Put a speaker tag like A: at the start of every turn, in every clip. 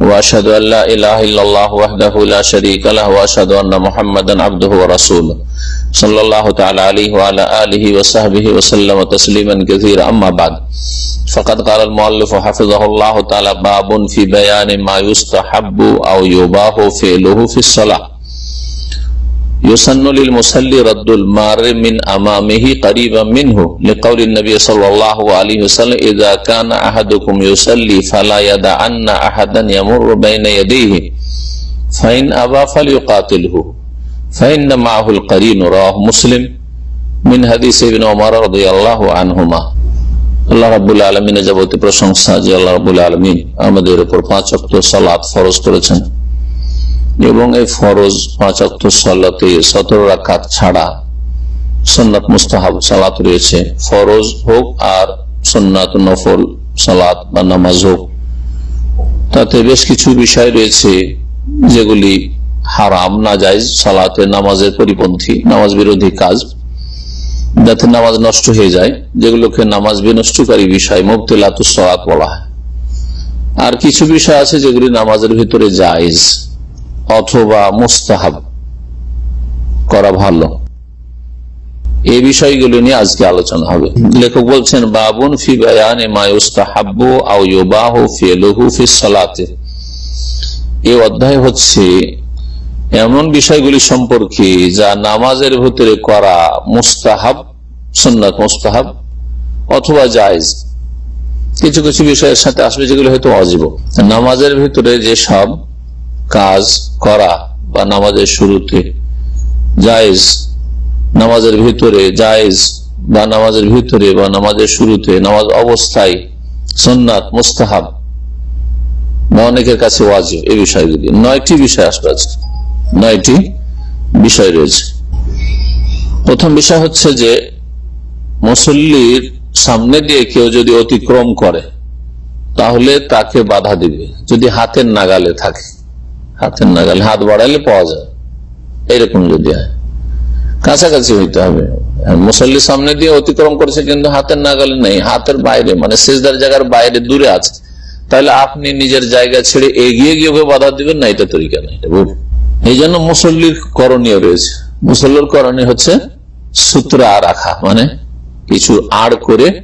A: واشهد ان لا اله الا الله وحده لا شريك له واشهد ان محمدا عبده ورسوله. صلى الله تعالى عليه وعلى اله وصحبه وسلم تسليما كثيرا. اما بعد، فقد قال المؤلف حفظه الله تعالى باب في بيان ما يستحب او يباح فعله في الصلاه يسن للمصلي رد المار من أمامه قريبا منه لقول النبي صلى الله عليه وسلم إذا كان أحدكم يصلي فلا يدعن أحدا يمر بين يديه فإن أبى فليقاتله فإن معه القرين. رواه مسلم من حديث ابن عمر رضي الله عنهما. আল্লাহ রাবুল আলমিনের যাবতীয় প্রশংসা যে আল্লাহ রাবুল আলমিন আমাদের উপর পাঁচ অক্ট এবং এই ফরজ পাঁচ অক্ট সালাতে সতেরো রাখাত ছাড়া সন্ন্যাত মুস্তাহাব সালাত রয়েছে। ফরজ হোক আর সন্ন্যাত নফল সালাত বা নামাজ হোক, তাতে বেশ কিছু বিষয় রয়েছে যেগুলি হারাম না যায় সালাতে নামাজের পরিপন্থী, নামাজ বিরোধী কাজ, যাতে নামাজ নষ্ট হয়ে যায়, যেগুলোকে নামাজ বিনষ্টকারী বিষয় মুক্তিলাতুসলাত বলা হয়। আর কিছু বিষয় আছে যেগুলি নামাজের ভিতরে জায়জ। অথবা মুস্তাহাব করা ভালো। এই বিষয়গুলো নিয়ে আজকে আলোচনা হবে। লেখক বলছেন, বাবুন ফি বায়ানে মায়ুস্তাহাব্বু আও ইউবাহু ফিলুহু ফি সালাতে। এই অধ্যায় হচ্ছে এমন বিষয়গুলি সম্পর্কে যা নামাজের ভিতরে করা মুস্তাহাব সন্ন্যত মুস্তাহাব অথবা জায়জ। কিছু কিছু বিষয়ের সাথে আসবে যেগুলো হয়তো অজীব। নামাজের ভিতরে যে সব কাজ করা বা নামাজের শুরুতে জায়জ, নামাজের ভিতরে জায়জ বা নামাজের ভিতরে বা নামাজের শুরুতে নামাজ অবস্থায় সন্ন্যাত মুস্তাহাব বা অনেকের কাছে ওয়াজিব এই বিষয়গুলি নয়টি বিষয় আসবে আজকে। নয়টি বিষয় রয়েছে। প্রথম বিষয় হচ্ছে যে মুসল্লির সামনে দিয়ে কেউ যদি অতিক্রম করে, তাহলে তাকে বাধা দিবে। যদি হাতের নাগালে থাকে। হাতের নাগালে হাত বাড়াইলে পাওয়া যায়। এরকম যদি হয়। কাছাকাছি হইতে হবে। মুসল্লির সামনে দিয়ে অতিক্রম করেছে কিন্তু হাতের নাগালে নেই। হাতের বাইরে মানে শেষদার জায়গার বাইরে দূরে আছে। তাহলে আপনি নিজের জায়গা ছেড়ে এগিয়ে গিয়ে ওকে বাধা দিবেন না? এটা তরিকা নেই। এই জন্য মুসল্লির করণীয় রয়েছে। মুসল্লির করণীয় হচ্ছে সূত্রা রাখা মানে কিছু আড় করে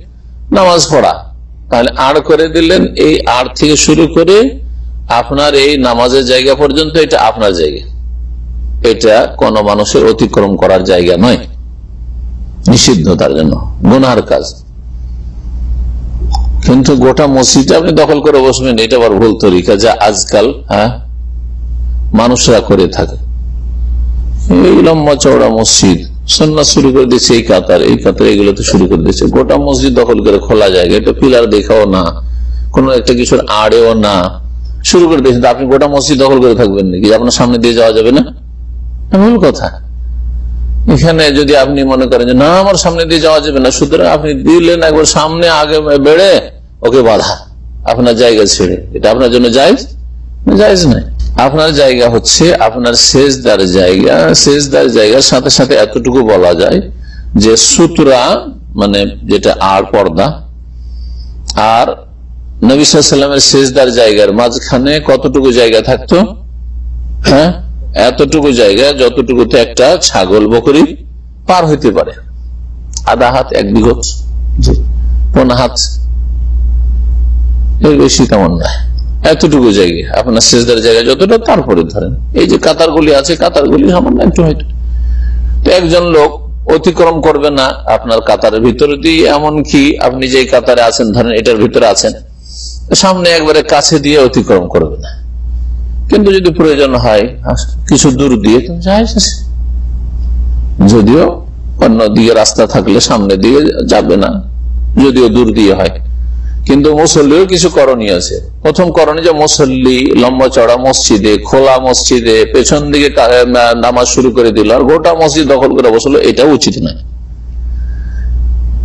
A: নামাজ পড়া। তাহলে আড় করে দিলেন, এই আড় থেকে শুরু করে আপনার এই নামাজের জায়গা পর্যন্ত এটা আপনার জায়গা। এটা কোন মানুষের অতিক্রম করার জায়গা নয়। নিষিদ্ধ তার জন্য। গুনার কাজ। কিন্তু গোটা মসজিদে আপনি দখল করে বসবেন, এটা আবার ভুল তরিকা যা আজকাল হ্যাঁ মানুষরা করে থাকে। এই লম্বা চওড়া মসজিদ, সন্ন্যাস শুরু করে দিচ্ছে এই কাতার এই কাতার এগুলো তো শুরু করে দিচ্ছে গোটা মসজিদ দখল করে খোলা জায়গা, এটা পিলার দেখাও না, কোন একটা কিছুর আড়েও না। শুরু করে দিয়েছেন। আপনি গোটা মসজিদ দখল করে থাকবেন নাকি? আপনার সামনে দিয়ে যাওয়া যাবে না? ভুল কথা। এখানে যদি আপনি মনে করেন যে, না, আমার সামনে দিয়ে যাওয়া যাবে না। সুতরাং আপনি দিলেন একবার সামনে আগে বেড়ে ওকে বাধা। আপনার জায়গা ছেড়ে। এটা আপনার জন্য জায়জ? জায়জ নাই আপনার জায়গা হচ্ছে আপনার শেষদার জায়গা। শেষদার জায়গার সাথে সাথে এতটুকু বলা যায় যে সুতরা মানে যেটা আর পর্দা, আর নবিসামের শেষদার জায়গার মাঝখানে কতটুকু জায়গা থাকতো? হ্যাঁ? এতটুকু জায়গা যতটুকুতে একটা ছাগল বকরি পার হইতে পারে। আধা হাত এক বিঘত কোন হাত। এর বেশি তেমন নয় এতটুকু জায়গা। আপনার শেষদার জায়গা যতটা তারপরে ধরেন। এই যে কাতারগুলি আছে কাতারগুলি সামান্য একটু হয়তো তো একজন লোক অতিক্রম করবে না আপনার কাতারের ভিতরে দিয়ে এমনকি আপনি যে কাতারে আছেন ধরেন এটার ভিতরে আছেন। সামনে একবারে কাছে দিয়ে অতিক্রম করবে না। কিন্তু যদি প্রয়োজন হয়, কিছু দূর দিয়ে যদিও অন্য দিকে রাস্তা থাকলে সামনে দিয়ে যাবে না, যদিও দূর দিয়ে হয়। কিন্তু মুসল্লিও কিছু করণীয় আছে। প্রথম করণীয় যে মুসল্লি লম্বা চড়া মসজিদে, খোলা মসজিদে পেছন দিকে নামাজ শুরু করে দিল আর গোটা মসজিদ দখল করে বসল, এটা উচিত নয়।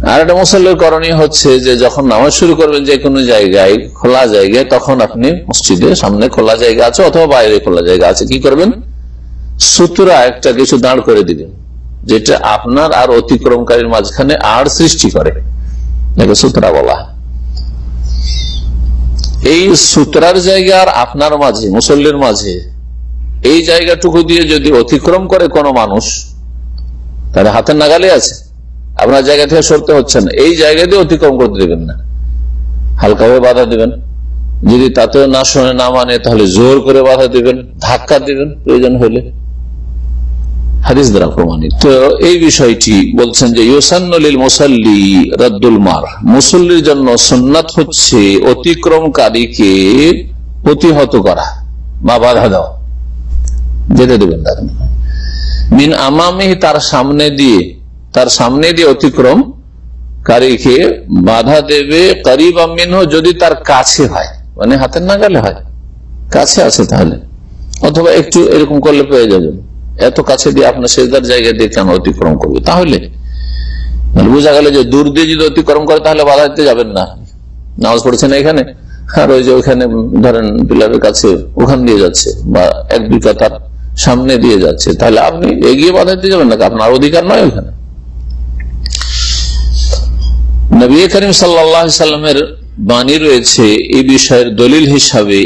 A: আর একটা মুসল্লির করণীয় হচ্ছে যে যখন নামাজ শুরু করবেন যে কোনো জায়গায়, খোলা জায়গায়, তখন আপনি মসজিদে সামনে খোলা জায়গা আছে অথবা বাইরে খোলা জায়গা আছে। কি করবেন? সুতরা একটা কিছু দাঁড় করে দিবেন, যেটা আপনার আর অতিক্রমকারীর মাঝখানে আর সৃষ্টি করে। সুতরা বলা এই সুতরার জায়গা আর আপনার মাঝে, মুসল্লির মাঝে, এই জায়গাটুকু দিয়ে যদি অতিক্রম করে কোনো মানুষ, তাহলে হাতের নাগালে আছে। আপনার জায়গা থেকে সরতে হচ্ছে না। এই জায়গা দিয়ে অতিক্রম করতে দেবেন না। হালকাভাবে বাধা দেবেন। যদি তাতেও না শোনে, না মানে তাহলে জোর করে বাধা দিবেন, ধাক্কা দেবেন প্রয়োজন হলে। হাদিস দ্বারা প্রমাণিত। তো এই বিষয়টি বলছেন যে ইউসান্নলিল মুসাল্লি রদ্দুল মার। মুসল্লির জন্য সন্ন্যাত হচ্ছে অতিক্রমকারীকে প্রতিহত করা। বা বাধা দেওয়া যেতে দেবেন তাকে মিন আমামি তার সামনে দিয়ে তার সামনে দিয়ে অতিক্রম কারীকে বাধা দেবে করিব আমিন যদি তার কাছে হয়। মানে হাতের নাগালে হয়। কাছে আছে তাহলে। অথবা একটু এরকম করলে পেয়ে যাবেন এত কাছে দিয়ে আপনার সেজদার জায়গা দিয়ে কেন অতিক্রম করবে? তাহলে বোঝা গেল যে দূর দিয়ে যদি অতিক্রম করে তাহলে বাধা দিতে যাবেন না। নামাজ পড়ছে না এখানে? আর ওই যে ওইখানে ধরেন পিলারের কাছে ওখান দিয়ে যাচ্ছে বা এক দুই কাতার সামনে দিয়ে যাচ্ছে। তাহলে আপনি এগিয়ে বাধা দিতে যাবেন না। আপনার অধিকার নয় ওখানে। নবী করিম সাল্লামের বাণী রয়েছে এই বিষয়ের দলিল হিসাবে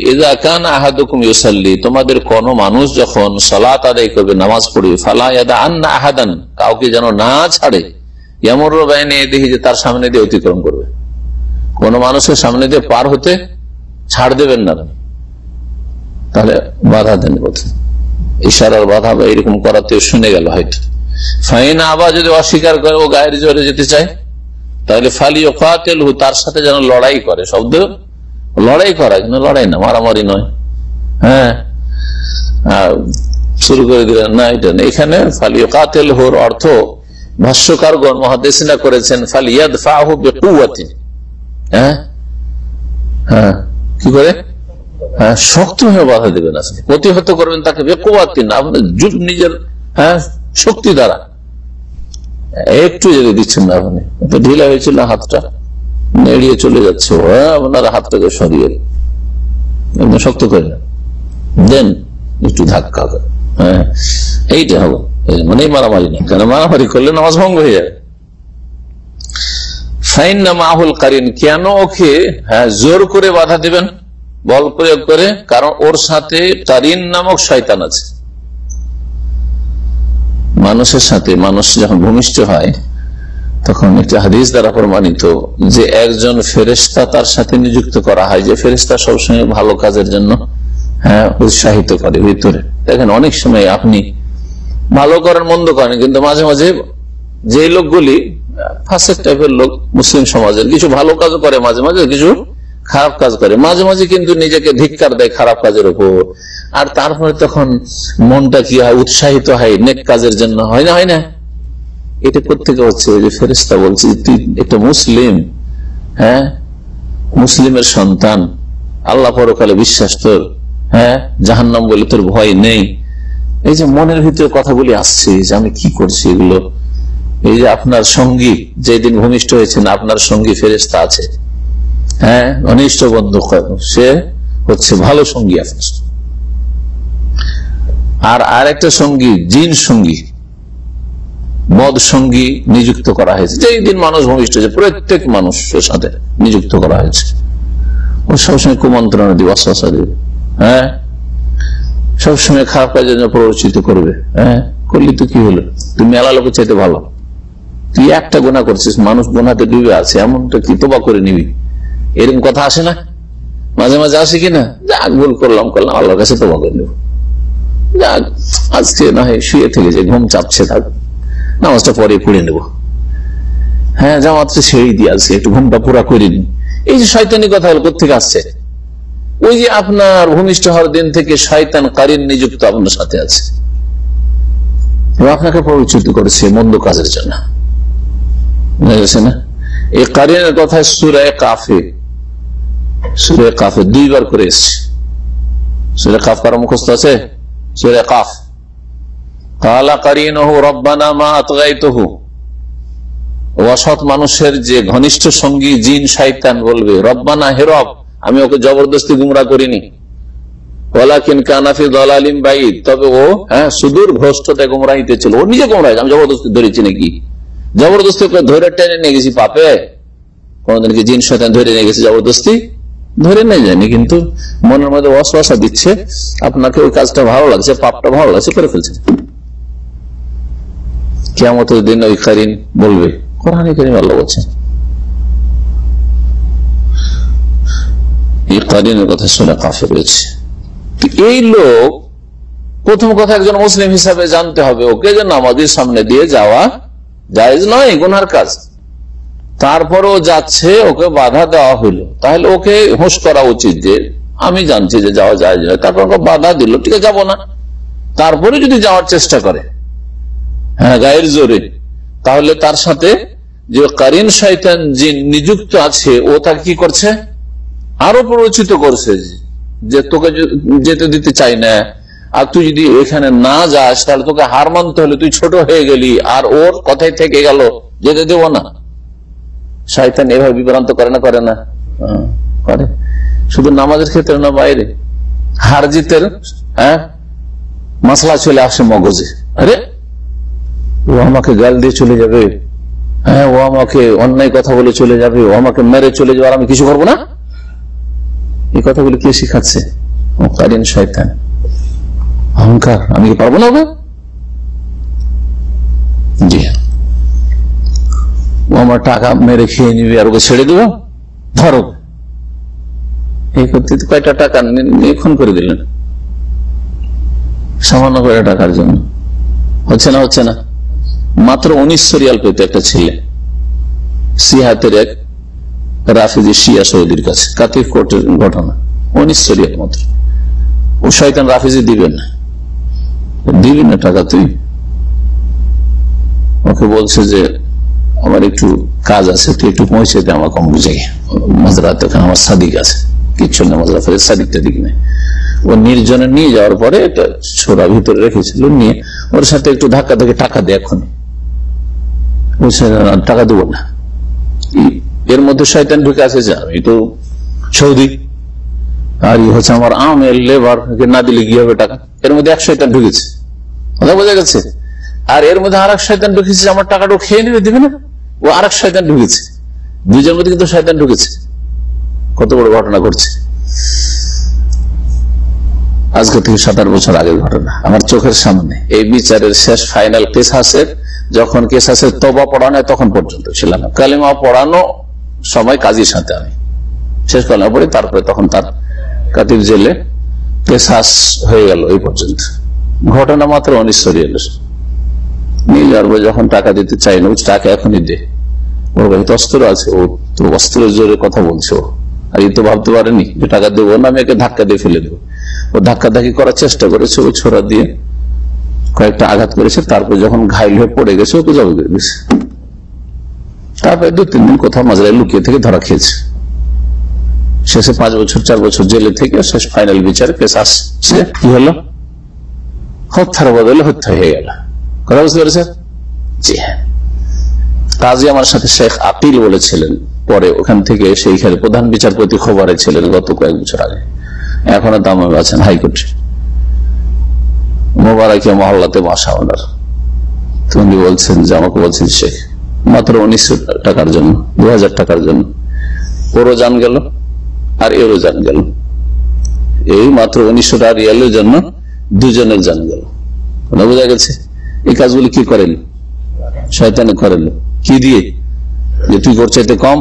A: কান আহাদুকুম ইউসাল্লি তোমাদের কোন মানুষ যখন সলাত আদায় করবে, নামাজ পড়বে, ফালা আন্না আহাদান কাউকে যেন না ছাড়ে এমন বাহিনী দেখি যে তার সামনে দিয়ে অতিক্রম করবে। কোন মানুষের সামনে দিয়ে পার হতে ছাড় দেবেন না তাহলে বাধা দেন বলছে ইশারার বাধা বা এরকম করাতে শুনে গেল হয়তো ফাইন আবার যদি অস্বীকার করে, ও গায়ের জোরে যেতে চায় তাহলে ফালি ও কাতেলহু তার সাথে যেন লড়াই করে। শব্দ? লড়াই করা, কিন্তু লড়াই না, মারামারি নয়। হ্যাঁ? শুরু করে দিলেন, না, এটা এখানে ফালিও কাতেল হোর অর্থ ভাষ্যকারগণ মহাদেশিনা করেছেন ফালিয়াদ ফাহু হ্যাঁ? হ্যাঁ। কি করে? হ্যাঁ শক্ত হয়ে বাধা দেবেন আসলে প্রতিহত করবেন তাকে বেকুয়াতি না, আপনার নিজের হ্যাঁ শক্তি দ্বারা। একটু যদি দিচ্ছেন না আপনি। ঢিলা হয়েছিল হাতটা, নেড়িয়ে চলে যাচ্ছে আপনার হাতটাকে সরিয়ে একদম শক্ত করে দেন, একটু ধাক্কা হ্যাঁ এইটা হবে মানে মারামারি না, কেন মারামারি করলে নামাজ ভঙ্গ হয়ে যাবে ফাইন না কারিন, কেন ওকে হ্যাঁ জোর করে বাধা দিবেন? বল প্রয়োগ করে, কারণ ওর সাথে কারিন নামক শয়তান আছে। মানুষের সাথে মানুষ যখন ভূমিষ্ঠ হয়, তখন একটি হাদিস দ্বারা প্রমাণিত যে একজন ফেরেস্তা তার সাথে নিযুক্ত করা হয়, যে ফেরেস্তা সবসময় ভালো কাজের জন্য হ্যাঁ উৎসাহিত করে ভিতরে। দেখেন, অনেক সময় আপনি ভালো করেন, মন্দ করেন, কিন্তু মাঝে মাঝে যে লোকগুলি ফাঁসের টাইপের লোক, মুসলিম সমাজের, কিছু ভালো কাজও করে মাঝে মাঝে, কিছু খারাপ কাজ করে। মাঝে মাঝে কিন্তু নিজেকে ধিক্কার দেয় খারাপ কাজের উপর। আর তারপরে তখন মনটা কি হয়, উৎসাহিত হয়, নেক কাজের জন্য। হয় না হয় না? এটা কোথেকে হচ্ছে? যে ফেরেস্তা বলছে, তুই একটা মুসলিম হ্যাঁ? মুসলিমের সন্তান। আল্লাহ পরকালে বিশ্বাস তোর হ্যাঁ? জাহান্নাম বলে তোর ভয় নেই। এই যে মনের ভিতরে কথাগুলি আসছে, যে আমি কি করছি এগুলো? এই যে আপনার সঙ্গী যেদিন ভূমিষ্ঠ হয়েছেন, আপনার সঙ্গী ফেরেস্তা আছে। হ্যাঁ অনিষ্ট বন্ধু সে হচ্ছে ভালো সঙ্গী আপনার আর আর একটা সঙ্গী, জিন সঙ্গী, মদ সঙ্গী নিযুক্ত করা হয়েছে। যেই দিন মানুষ ভূমিষ্ঠ হয়েছে, প্রত্যেক মানুষের সাথে নিযুক্ত করা হয়েছে। ও সবসময় কুমন্ত্রণা দিবে, অশ্বাসা দিবে হ্যাঁ? সবসময় খারাপ কাজের জন্য প্ররোচিত করবে হ্যাঁ? করলি তো কি হলো? তুমি মেলা লোকের চাইতে ভালো। তুই একটা গোনা করছিস, মানুষ গোনাতে ডুবে আছে, এমনটা কি তোবা করে নিবি? এরকম কথা আসে না? মাঝে মাঝে আসে কিনা? যাক, ভুল করলাম করলাম, আল্লাহর কাছে তোবা করে নেব। যাক, আজকে না হয় শুয়ে থেকে যে ঘুম চাপছে থাক নামাজটা পরে পড়ে নেব। হ্যাঁ জামাতটা ছেড়ে দিয়ে আসছে একটু ঘুমটা পুরা করে নি এই যে শয়তানি কথা হলো কোথেকে আসছে? ওই যে আপনার ভূমিষ্ঠ হওয়ার দিন থেকে শয়তান কারিন নিযুক্ত আপনার সাথে আছে। আপনাকে পরিচিত করেছে মন্দ কাজের জন্য। বুঝা গেছে না? এই কারিনের কথা সুরায় কাফে সুরে কাফে, দুইবার করে এসছে। সুরে কাফ কারও মুখস্থ আছে? সুরে কাফ। অসৎ মানুষের যে ঘনিষ্ঠ সঙ্গী জিন বলবে আমি ওকে জবরদস্তি গুমরা করিনি। তবে ও হ্যাঁ সুদূর ভ্রষ্টতে গুমরাহিতে জবরদস্তি ধরেছি নাকি? জবরদস্তি ধরে টেনে নিয়ে গেছি পাপে। কোনদিন কি জিন শয়তান ধরে নিয়ে গেছে জবরদস্তি? ধরে নিয়ে যায়নি কিন্তু মনের মধ্যে অশ্বাসা দিচ্ছে, আপনাকে ওই কাজটা ভালো লাগছে, পাপটা ভালো লাগছে, করে ফেলছে। কেমন দিন ওই কারিন বলবে, কোরআন করিম আল্লাহ বলছেন এই কথা শুনে কাফে এই লোক, প্রথম কথা একজন মুসলিম হিসাবে জানতে হবে ওকে যে নামাজের সামনে দিয়ে যাওয়া জায়েজ নয়, গুনার কাজ। তারপরও যাচ্ছে, ওকে বাধা দেওয়া হইল। তাহলে ওকে হুঁশ করা উচিত যে, আমি জানছি যে যাওয়া যায় নয় তারপর ওকে বাধা দিল, ঠিক আছে, যাব না। তারপরে যদি যাওয়ার চেষ্টা করে হ্যাঁ গায়ের জোরে, তাহলে তার সাথে যে কারিন শয়তান যে নিযুক্ত আছে, ও তাকে কি করছে? আরও প্ররোচিত করছে যে তোকে যেতে দিতে চাই না, আর তুই যদি এখানে না যাস, তাহলে তোকে হার মানতে হলে তুই ছোট হয়ে গেলি, আর ওর কথাই থেকে গেল, যেতে দেব না। শয়তান এভাবে বিভ্রান্ত করে না করে না। করে। শুধু নামাজের ক্ষেত্রে না, বাইরে। হার জিতের হ্যাঁ মশলা চলে আসে মগজে। আরে, ও আমাকে গাল দিয়ে চলে যাবে। হ্যাঁ ও আমাকে অন্যায় কথা বলে চলে যাবে। ও আমাকে মেরে চলে যাবে। আর আমি কিছু করব না? এই কথাগুলো কে শিখাচ্ছে? কারিন অহংকার। আমি কি পারব না ওকে জি ও আমার টাকা মেরে খেয়ে নিবে আর ওকে ছেড়ে দেবো? ধরো। এই করতে কয়টা টাকা খুন করে দিলেন। সামান্য কয়টা টাকার জন্য। হচ্ছে না হচ্ছে না। মাত্র উনিশশো রিয়াল পেতে একটা ছেলে। সিহাতের এক রাফিজি শিয়া সৌদির কাছে। কাতিফ কোর্টের ঘটনা। উনিশশো রিয়াল মাত্র। ও শয়তান রাফিজি দিবেন না। দিবি না টাকা তুই? ওকে বলছে যে আমার একটু কাজ আছে তুই একটু পৌঁছে দে আমার কম বুঝে মাজরাত ওখানে আমার সাদিক আছে, কিচ্ছু না মাজরা সাদিকটা দিক নেই। ও নির্জনে নিয়ে যাওয়ার পরে ছোড়া ভিতরে রেখেছিল, নিয়ে ওর সাথে একটু ধাক্কা থেকে টাকা দেয় এখন। টাকা দেবো না। এর মধ্যে শয়তান ঢুকে আছে যে, আমি তো সৌদি। আর ই হচ্ছে আমার আমের লেবার না দিলে কি হবে টাকা? এর মধ্যে এক শয়তান ঢুকেছে। কথা বোঝা গেছে? আর এর মধ্যে আর এক শয়তান ঢুকেছে আমার টাকাটা খেয়ে নেবে, দেবে না? ও আর এক শয়তান ঢুকেছে। দুজনের মধ্যে কিন্তু শয়তান ঢুকেছে। কত বড় ঘটনা ঘটছে। আজকে থেকে সাত আট বছর আগের ঘটনা। আমার চোখের সামনে এই বিচারের শেষ ফাইনাল কেস হাসের, যখন কেস হাসের তবা পড়ানো তখন পর্যন্ত ছিলাম। কালিমা পড়ানো সময় কাজীর সাথে আমি। শেষ কালিমা পড়ি তারপরে তখন তার কাতির জেলে কেস হয়ে গেল এই পর্যন্ত। ঘটনা মাত্র অনিশ্চর এলো নিয়ে যাওয়ার পর যখন টাকা দিতে চাই না টাকা এখনই দে। ওর কাছে অস্ত্র আছে ও তো অস্ত্রের জোরে কথা বলছে আর এই তো ভাবতে পারেনি যে টাকা দেবো না আমি একে ধাক্কা দিয়ে ফেলে দেবো। ও ধাক্কা ধাক্কি করার চেষ্টা করেছে ও ছোড়া দিয়ে কয়েকটা আঘাত করেছে তারপর যখন ঘাইল হয়ে পড়ে গেছে ওকে জবাই করে দিয়েছে তারপরে দু তিন দিন কোথাও মাঝরায় লুকিয়ে থেকে ধরা খেয়েছে। শেষে পাঁচ বছর চার বছর জেলে থেকে শেষ ফাইনাল বিচার কেস আসছে। কি হলো? হত্যার বদলে হত্যা হয়ে গেল। কথা বুঝতে পেরেছেন? জি হ্যাঁ। কাজী আমার সাথে শেখ আকিল বলেছিলেন, পরে ওখান থেকে সেইখানে প্রধান বিচারপতি খবরে ছিলেন গত কয়েক বছর আগে। এখনও দামে আছেন হাইকোর্টে। মোবারকিয়া মহল্লাতে বাসা ওনার। তিনি বলছেন যে, আমাকে বলছেন, শেখ, মাত্র উনিশশো টাকার জন্য, দু হাজার টাকার জন্য। ওরও জান গেল আর এরও জান গেল। এই মাত্র উনিশশো টাকা রিয়ালের জন্য দুজনের জান গেল। বোঝা গেছে? এই কাজগুলি কি করেন? শয়তানে করেন। কি দিয়ে? যে তুই তোর চাইতে কম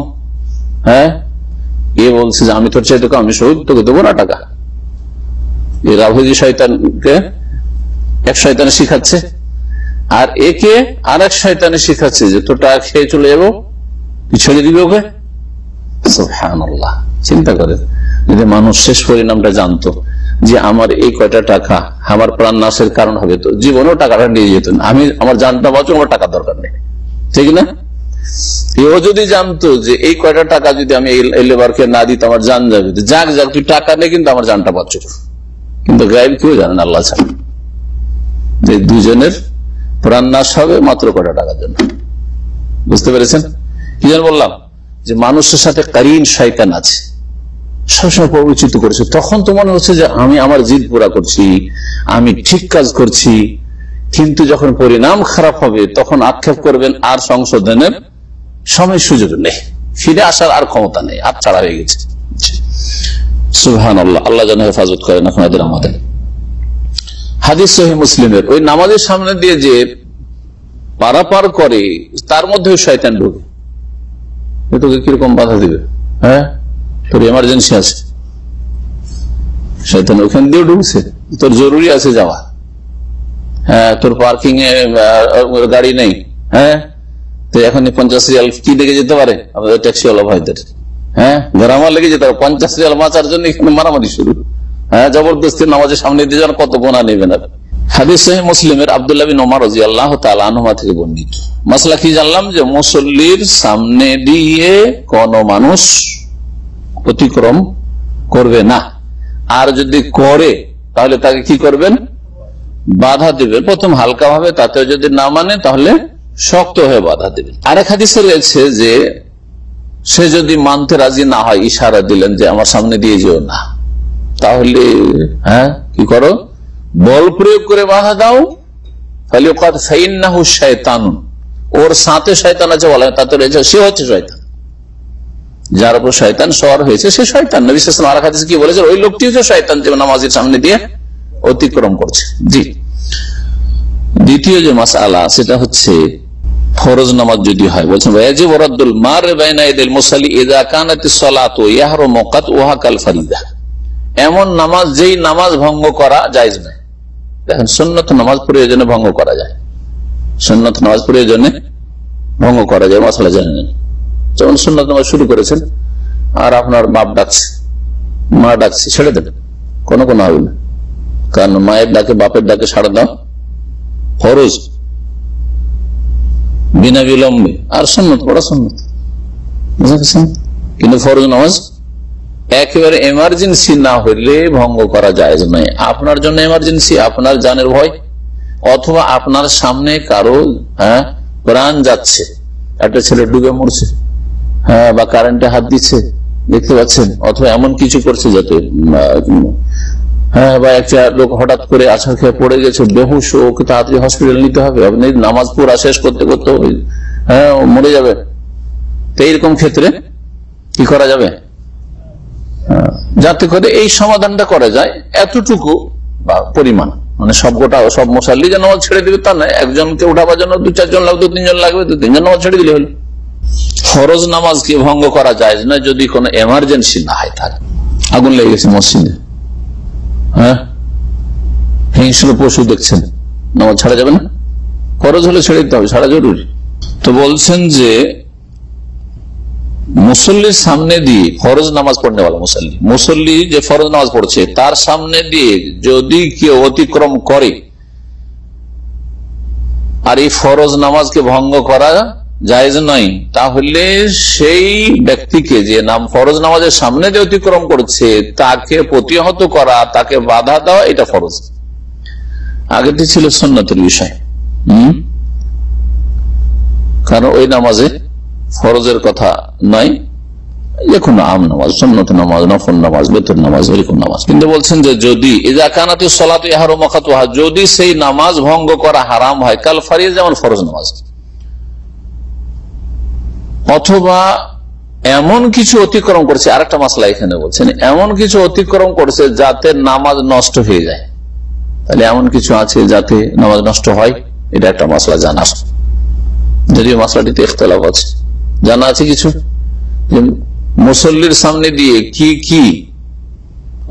A: হ্যাঁ? এ বলছে যে আমি তোর চাইতে কম, আমি শহীদ, তোকে দেবো না টাকা। রাহুজি শয়তানকে এক শয়তানে শিখাচ্ছে। আর একে আর এক শয়তানে শিখাচ্ছে যে তোর টাকা খেয়ে চলে যাব তুই ছেড়ে দিবি ওকে। চিন্তা করে যদি মানুষ শেষ পরিণামটা জানতো যে আমার এই কয়টা টাকা আমার প্রাণ নাশের কারণ হবে তো জীবনেও টাকাটা নিয়ে যেত না। আমি আমার জানটা বাঁচো আমার টাকা দরকার নেই। ঠিক না? এও যদি জানতো যে এই কয়টা টাকা যদি আমি এই না দিতে, আমার জান যাবে। যাক যাক, তুই টাকা নেই কিন্তু আমার জানটা বাঁচো কিন্তু গায়েব কেউ জানেন আল্লাহ ছাড়া যে দুজনের প্রাণ নাশ হবে মাত্র কয়টা টাকার জন্য। বুঝতে পেরেছেন? কি বললাম? যে মানুষের সাথে কারিন, শয়তান আছে। সবসময় পরিচিত করেছে। তখন তো মনে হচ্ছে যে আমি আমার জিদ পুরা করছি, আমি ঠিক কাজ করছি, কিন্তু যখন পরিণাম খারাপ হবে, তখন আক্ষেপ করবেন, আর সংশোধনের সময় সুযোগ নেই। ফিরে আসার আর ক্ষমতা নেই, হাত ছাড়া হয়ে গেছে। সুহান আল্লাহ আল্লাহ যেন হেফাজত করেন আপনাদের আমাদের হাদিস সহি মুসলিমের, ওই নামাজের সামনে দিয়ে যে পারাপার করে, তার মধ্যে শয়তান ঢুকে। তোকে কীরকম বাধা দিবে? হ্যাঁ? তোর এমার্জেন্সি আছে। ওখান ঢুকছে। তোর জরুরি আছে যাওয়া। হ্যাঁ তোর পার্কিং এ গাড়ি নেই। হ্যাঁ? তো এখন পঞ্চাশ রিয়াল কি দেখে যেতে পারে? আমাদের ট্যাক্সিওয়ালা ভাইদের। হ্যাঁ? লেগে যেতে পারে। পঞ্চাশ রিয়াল মাচার জন্য এখানে মারামারি শুরু। হ্যাঁ জবরদস্তি নামাজের সামনে দিয়ে যান, কত গোনা নেবেন আর। হাদিস মুসলিমের আবদুল্লাহ বিন ওমর রাজি আল্লাহ তালানুমা থেকে বর্ণিত। মাসলা কি জানলাম যে মুসল্লির সামনে দিয়ে কোন মানুষ অতিক্রম করবে না। আর যদি করে, তাহলে তাকে কি করবেন? বাধা দিবেন প্রথম হালকা ভাবে তাতে যদি না মানে তাহলে শক্ত হয়ে বাধা দিবেন আরেক হাদিসে রয়েছে যে, সে যদি মানতে রাজি না হয়, ইশারা দিলেন যে, আমার সামনে দিয়ে যেও না। তাহলে হ্যাঁ কি করো? বল প্রয়োগ করে বাধা দাও। তাহলে ওর সাথে শয়তান আছে বলা তাতে রয়েছে, সে হচ্ছে শয়তান। যার উপর শয়তান সর হয়েছে, সে শয়তান। নবী সাল্লাল্লাহু আলাইহি ওয়াসাল্লাম কি বলেছে ওই লোকটি হচ্ছে শয়তান, যে নামাজের সামনে দিয়ে অতিক্রম করছে। জি। দ্বিতীয় যে মাসালা, সেটা হচ্ছে ফরজ নামাজ যদি হয়, বলছেন, ওয়াজিব রাদ্দুল মার বাইনা ইয়াদিল মুসাল্লি ইযা কানাতিস সালাতু ইয়াহরুমু কাতউহা কাল ফারিদা। এমন নামাজ, যেই নামাজ ভঙ্গ করা জায়েজ না দেখেন, সুন্নত নামাজ প্রয়োজনে ভঙ্গ করা যায়। সুন্নত নামাজ প্রয়োজনে ভঙ্গ করা যায় মশলা জানেন। যেমন সুন্নত নামাজ শুরু করেছেন, আর আপনার বাপ ডাকছে, মা ডাকছে, ছেড়ে দেন কোনো কোনো হবে না। কারণ মায়ের ডাকে, বাপের ডাকে সাড়া দাও, ফরজ। বিনা বিলম্বে। আর সন্ন্যত বড় সন্ন্যত বুঝতে পারছেন? কিন্তু ফরজ নামাজ একেবারে এমার্জেন্সি না হইলে ভঙ্গ করা যায় নয় আপনার জন্য এমার্জেন্সি আপনার জানের ভয়, অথবা আপনার সামনে কারও হ্যাঁ প্রাণ যাচ্ছে। একটা ছেলে ডুবে মরছে। হ্যাঁ বা কারেন্টে হাত দিচ্ছে দেখতে পাচ্ছেন? অথবা এমন কিছু করছে যাতে হ্যাঁ বা একটা লোক হঠাৎ করে আছাড় খেয়ে পড়ে গেছে বেহুশ ওকে তাড়াতাড়ি হসপিটাল নিতে হবে আপনি নামাজ পুরা শেষ করতে করতে হ্যাঁ মরে যাবে। তো এইরকম ক্ষেত্রে কি করা যাবে? হ্যাঁ, যাতে করে এই সমাধানটা করা যায় এতটুকু বা পরিমাণ। মানে সব গোটা সব মশাল্লি নামাজ ছেড়ে দিবে তা নয় একজনকে উঠাবার জন্য দু চারজন লাগবে তিনজন লাগবে দু তিনজন নামাজ ছেড়ে দিলে হলো। ফরজ নামাজকে ভঙ্গ করা যায় না যদি কোনো এমার্জেন্সি না হয় তার আগুন লেগে গেছে মসজিদে। হ্যাঁ? হিংস্র পশু দেখছেন। নামাজ ছাড়া যাবে না? ফরজ হলে ছেড়ে দিতে হবে, ছাড়া জরুরি। তো বলছেন যে, মুসল্লির সামনে দিয়ে ফরজ নামাজ পড়নে বলা মুসল্লি। মুসল্লি যে ফরজ নামাজ পড়ছে, তার সামনে দিয়ে যদি কেউ অতিক্রম করে, আর এই ফরজ নামাজকে ভঙ্গ করা জায়েজ নয়। তাহলে সেই ব্যক্তিকে যে নাম ফরজ নামাজের সামনে যে অতিক্রম করছে, তাকে প্রতিহত করা, তাকে বাধা দেওয়া, এটা ফরজ। আগেটি ছিল সন্ন্যতের বিষয়। কারণ ওই নামাজে ফরজের কথা নয়। যে কোনো আম নামাজ, সন্নত নামাজ, নফল নামাজ, বেতন নামাজ, এরকম নামাজ। কিন্তু বলছেন যে যদি সলাতে হারো মখাতুহা যদি সেই নামাজ ভঙ্গ করা হারাম হয়, কাল ফারিয়ে যেমন ফরজ নামাজ। অথবা এমন কিছু অতিক্রম করছে, আরেকটা মাসলা এখানে বলছেন, এমন কিছু অতিক্রম করছে যাতে নামাজ নষ্ট হয়ে যায়। তাহলে এমন কিছু আছে যাতে নামাজ নষ্ট হয়? এটা একটা মশলা জানা যদিও মশলাটিতে ইখতলাফ আছে। জানা আছে কিছু? মুসল্লির সামনে দিয়ে কি কি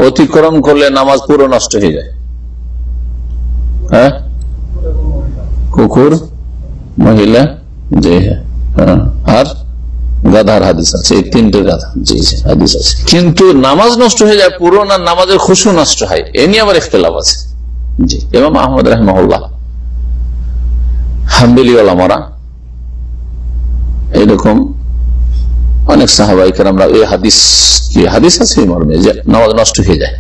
A: অতিক্রম করলে নামাজ পুরো নষ্ট হয়ে যায়? হ্যাঁ? কুকুর, মহিলা জি হ্যাঁ আর? গাধার হাদিস আছে, এই তিনটে গাধা। জি জি, হাদিস আছে। কিন্তু নামাজ নষ্ট হয়ে যায়, পুরো না নামাজের খুশু নষ্ট হয়, এ নিয়ে আবার ইখতলাফ আছে। জি এবং আহমদ রহমল্লাহ হাম্বিলি এরকম অনেক সাহাবাইকার আমরা এই হাদিস কি, হাদিস আছে মর্মে যে নামাজ নষ্ট হয়ে যায়।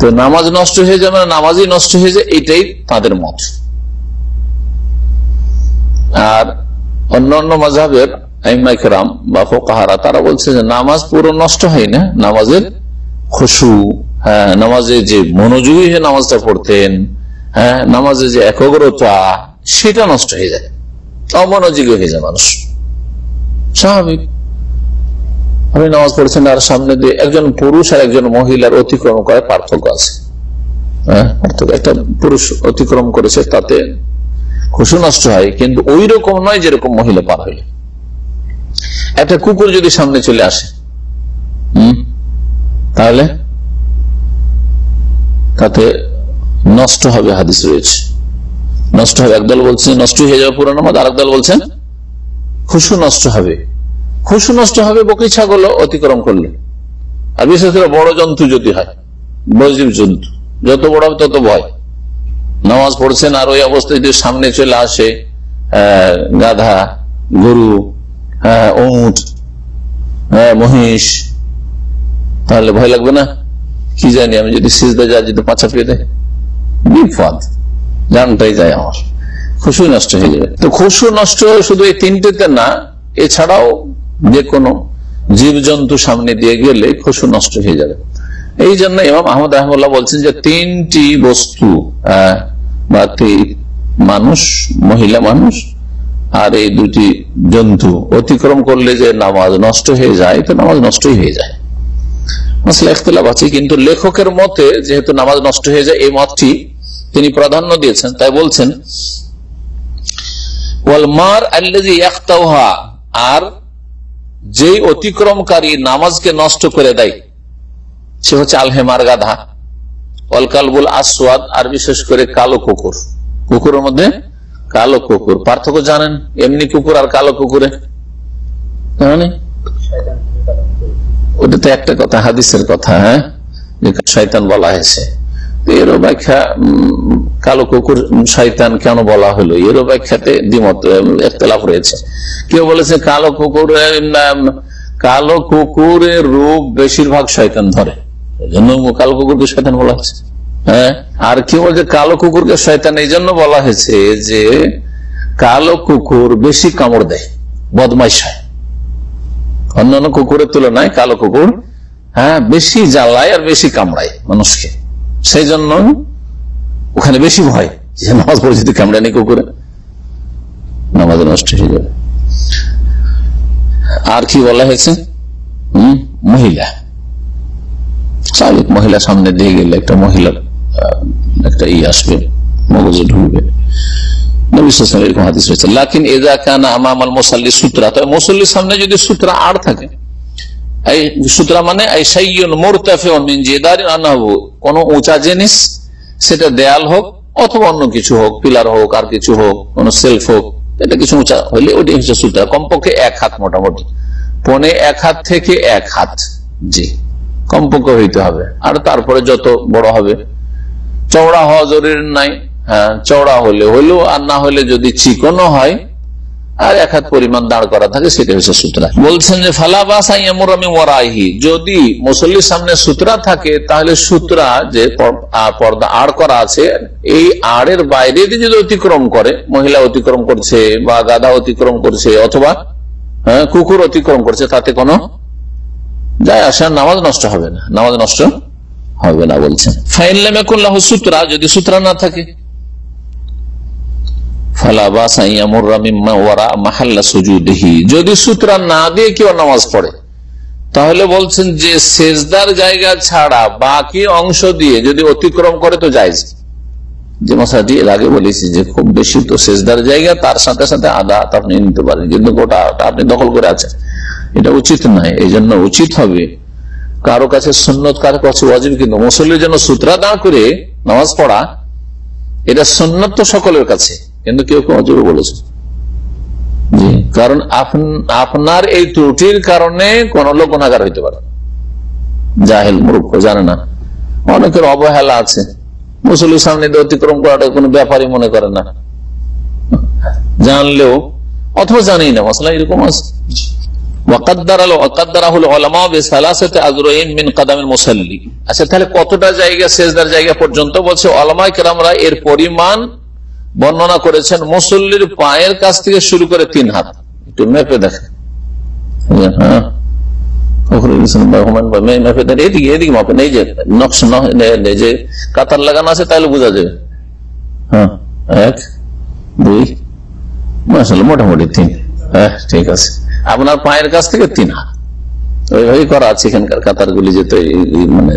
A: তো নামাজ নষ্ট হয়ে যায় মানে নামাজই নষ্ট হয়ে যায়, এটাই তাদের মত। আর অন্য অন্য মজাবের আইমাইকরাম বা ফোকাহারা, তারা বলছে যে নামাজ পুরো নষ্ট হয় না, নামাজের খুশু হ্যাঁ নামাজে যে মনোযোগী হয়ে নামাজটা পড়তেন হ্যাঁ নামাজে যে সেটা নষ্ট হয়ে যায়, অমনোযোগী হয়ে যায় মানুষ। স্বাভাবিক। নামাজ পড়ছেন আর সামনে দিয়ে একজন পুরুষ আর একজন মহিলার অতিক্রম করে পার্থক্য আছে। হ্যাঁ একটা পুরুষ অতিক্রম করেছে, তাতে খুশু নষ্ট হয়, কিন্তু ওই রকম নয় যেরকম মহিলা পার হইলে একটা কুকুর যদি সামনে চলে আসে তাহলে তাতে নষ্ট হবে হাদিস রয়েছে। নষ্ট হবে, একদল বলছেন নষ্ট হয়ে যাবে পুরো নামাজ আরেক দল বলছেন খুশু নষ্ট হবে। খুশু নষ্ট হবে, বকরি ছাগল অতিক্রম করলে। আর বিশেষ করে বড় জন্তু যদি হয় বজীব জন্তু, যত বড় হবে তত ভয়। নামাজ পড়ছেন আর ওই অবস্থায় যদি সামনে চলে আসে গাধা, গরু হ্যাঁ উঠ। হ্যাঁ মহিষ। তাহলে ভয় লাগবে না? কি জানি, আমি যদি সিজদা যা যদি পাঁচা পেয়ে দেয় বিপদ। জানটাই যায় আমার। খুশু নষ্ট হয়ে যাবে। তো খুশু নষ্ট শুধু এই তিনটেতে না, এছাড়াও যে কোনো জীবজন্তু সামনে দিয়ে গেলে খুশু নষ্ট হয়ে যাবে। এই জন্য ইমাম আহমদ আহমুল্লাহ বলছেন যে তিনটি বস্তু বা মানুষ, মহিলা মানুষ আর এই দুটি জন্তু অতিক্রম করলে যে নামাজ নষ্ট হয়ে যায়, তো নামাজ নষ্টই হয়ে যায়। মশলা ইখতলাফ আছে, কিন্তু লেখকের মতে যেহেতু নামাজ নষ্ট হয়ে যায়, এই মতটি তিনি প্রাধান্য দিয়েছেন। তাই বলছেন আর যেই অতিক্রমকারী নামাজকে নষ্ট করে দেয়, সে হচ্ছে আলহেমার গাধা। অলকালবুল আসওয়াদ, আর বিশেষ করে কালো কুকুর। কুকুরের মধ্যে কালো কুকুর। পার্থক্য জানেন? এমনি কুকুর আর কালো কুকুরে। ওটা তো একটা কথা, হাদিসের কথা হ্যাঁ? শয়তান বলা হয়েছে। এরও ব্যাখ্যা কালো কুকুর শয়তান কেন বলা হলো? এরও ব্যাখ্যাতে দ্বিমত একতলাফ রয়েছে। কেউ বলেছে কালো কুকুর কালো কুকুরের রূপ বেশিরভাগ শয়তান ধরে। এই জন্য কালো কুকুরকে শয়তান বলা হয়েছে। হ্যাঁ? আর কেউ বলছে কালো কুকুরকে শয়তান এই জন্য বলা হয়েছে যে কালো কুকুর বেশি কামড় দেয়, বদমাইশ হয়। অন্যান্য কুকুরের তুলনায় কালো কুকুর হ্যাঁ বেশি জ্বালায় আর বেশি কামড়ায় মানুষকে। সেই জন্য ওখানে বেশি ভয় যে নামাজ পড়ে যদি কামড়ানি কুকুরে নামাজ নষ্ট হয়ে যাবে। আর কি বলা হয়েছে? মহিলা। স্বাভাবিক মহিলা সামনে দিয়ে গেলে একটা মহিলার একটা ই আসবে, মগজে ঢুকবে। মানে উঁচা দেয়াল হোক অথবা অন্য কিছু হোক, পিলার হোক, আর কিছু হোক, কোন সেলফ হোক, এটা কিছু উঁচা হইলে ওটি হচ্ছে সূত্রা। কমপক্ষে এক হাত মোটামুটি। পনে এক হাত থেকে এক হাত, জি। কমপক্ষে হইতে হবে। আর তারপরে যত বড় হবে চওড়া হওয়া জরুরি নাই। হ্যাঁ চওড়া হলে হলেও, আর না হলে যদি চিকনও হয়, আর এক হাত পরিমাণ দাঁড় করা থাকে, সেটা হচ্ছে সুতরা। বলছেন যে ফালাবাসাইয়ামুরামি ওরাইহি যদি মুসল্লির সামনে সুতরা থাকে, তাহলে সুতরা যে পর- পর্দা আড় করা আছে, এই আড়ের বাইরে যদি অতিক্রম করে, মহিলা অতিক্রম করছে, বা গাধা অতিক্রম করছে, অথবা কুকুর অতিক্রম করছে, তাতে কোনো যায় আসে নামাজ নষ্ট হবে না। নামাজ নষ্ট হবে না বলছেন। ফাইল্লাহ সুতরা যদি সুতরা না থাকে। যদি সূত্রা না দিয়ে কেউ নামাজ পড়ে তাহলে বলছেন যে সেজদার জায়গা ছাড়া বাকি অংশ দিয়ে যদি অতিক্রম করে তো যায় যে মশাটি এর আগে বলেছি যে খুব বেশি তো সেজদার জায়গা তার সাথে সাথে আদা আপনি নিতে পারেন কিন্তু গোটা আপনি দখল করে আছেন। এটা উচিত নয় এই জন্য উচিত হবে কারও কাছে সুন্নত, কারও কাছে ওয়াজিব, কিন্তু মুসল্লির জন্য সূত্রা দাঁড় করে নামাজ পড়া, এটা সুন্নত তো সকলের কাছে, কিন্তু কেউ কেউ অজবে বলেছে। কারণ আপনার এই ত্রুটির কারণে কোন লোক গুণাগার হইতে পারে জাহেল, মূর্খ, জানে না। অনেকের অবহেলা আছে। মুসলিম সামনে অতিক্রম করাটা কোনো ব্যাপারই মনে করে না। জানলেও, অথবা জানি না, মশলা এরকম আছে। আচ্ছা তাহলে কতটা জায়গা জায়গা পর্যন্ত? বলছে এর বর্ণনা করেছেন মুসল্লির পায়ের কাছ থেকে শুরু করে তিন হাত। একটু মেপে দেখেন। হ্যাঁ মেপে দেন এদিকে এদিকে মাপেন এই যে, নকশ যে কাতার লাগানো আছে, তাহলে বোঝা যাবে। হ্যাঁ এক, দুই মোটামুটি তিন। হ্যাঁ ঠিক আছে। আপনার পায়ের কাছ থেকে তিন হাত। ওইভাবেই করা আছে এখানকার কাতার গুলি যে মানে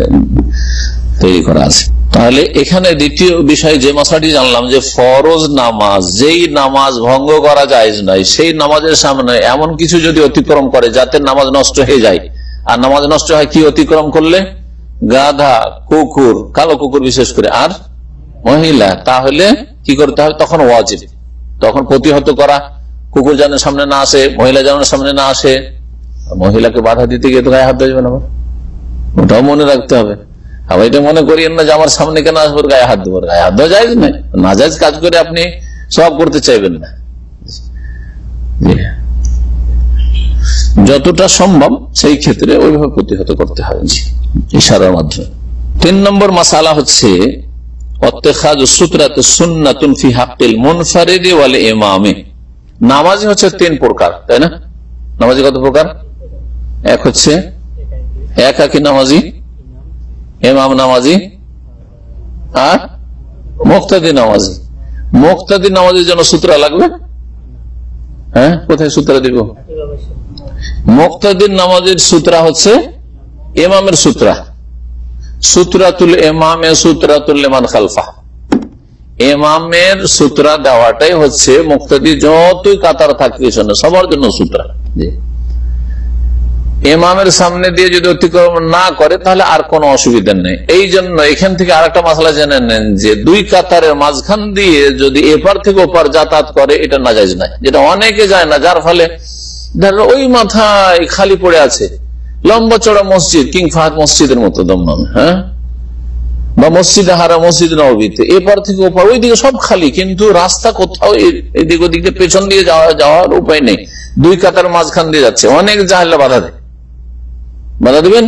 A: তৈরি করা আছে। তাহলে এখানে দ্বিতীয় বিষয় যে মশাটি জানলাম যে ফরজ নামাজ, যেই নামাজ ভঙ্গ করা যায় নয়, সেই নামাজের সামনে এমন কিছু যদি অতিক্রম করে যাতে নামাজ নষ্ট হয়ে যায়। আর নামাজ নষ্ট হয় কি অতিক্রম করলে? গাধা, কুকুর, কালো কুকুর বিশেষ করে। আর মহিলা, তাহলে কি করতে হবে? তখন ওয়াজিব। তখন প্রতিহত করা। কুকুর যেন সামনে না আসে, মহিলা যেন সামনে না আসে, মহিলাকে বাধা দিতে গিয়ে তো গায়ে হাত দেবে না ওটাও মনে রাখতে হবে। আবার এটা মনে করিয়েন না যে আমার সামনে কেন আসব গায়ে হাত দেবো গায়ে হাত দেওয়া যায় না। নাজাজ কাজ করে আপনি সব করতে চাইবেন না। যতটা সম্ভব সেই ক্ষেত্রে ওইভাবে প্রতিহত করতে হবে ইশারার মাধ্যমে। তিন নম্বর মাসালা হচ্ছে, অত্তেখাজ সূত্রাতে সুন্নাতুন ফি হাক্কিল মুনফারিদি ওয়াল ইমামে। নামাজি হচ্ছে তিন প্রকার, তাই না? নামাজি কত প্রকার? এক হচ্ছে এক একাকি নামাজি এমাম নামাজি, আর মুক্তাদি নামাজি। মুক্তাদি নামাজের জন্য সূত্র লাগবে? হ্যাঁ কোথায় সূত্র দিব? মুক্তাদির নামাজের সূত্রা হচ্ছে এমামের সূত্রা। সূত্রাতুল এমামে সূত্রাতুল এমান খালফা। এমামের সূত্রা দেওয়াটাই হচ্ছে মুক্তাদি যতই কাতার থাকবে পিছনে সবার জন্য সূত্রা। এমামের সামনে দিয়ে যদি অতিক্রম না করে, তাহলে আর কোনো অসুবিধা নেই। এই জন্য এখান থেকে আর একটা মশলা জেনে নেন যে, দুই কাতারের মাঝখান দিয়ে যদি এপার থেকে ওপার যাতায়াত করে, এটা না যায় না যেটা অনেকে যায় না, যার ফলে ধরো ওই মাথায় খালি পড়ে আছে। লম্বা চড়া মসজিদ, কিং ফাহাদ মসজিদের মতো দমদম হ্যাঁ? বা মসজিদ হারা মসজিদ নবীতে। এপার থেকে ওপার ওইদিকে সব খালি, কিন্তু রাস্তা কোথাও এদিক ওদিকে পেছন দিয়ে যাওয়া, যাওয়ার উপায় নেই। দুই কাতার মাঝখান দিয়ে যাচ্ছে। অনেক জাহেলা বাধা দেয়। বাধা দিবেন?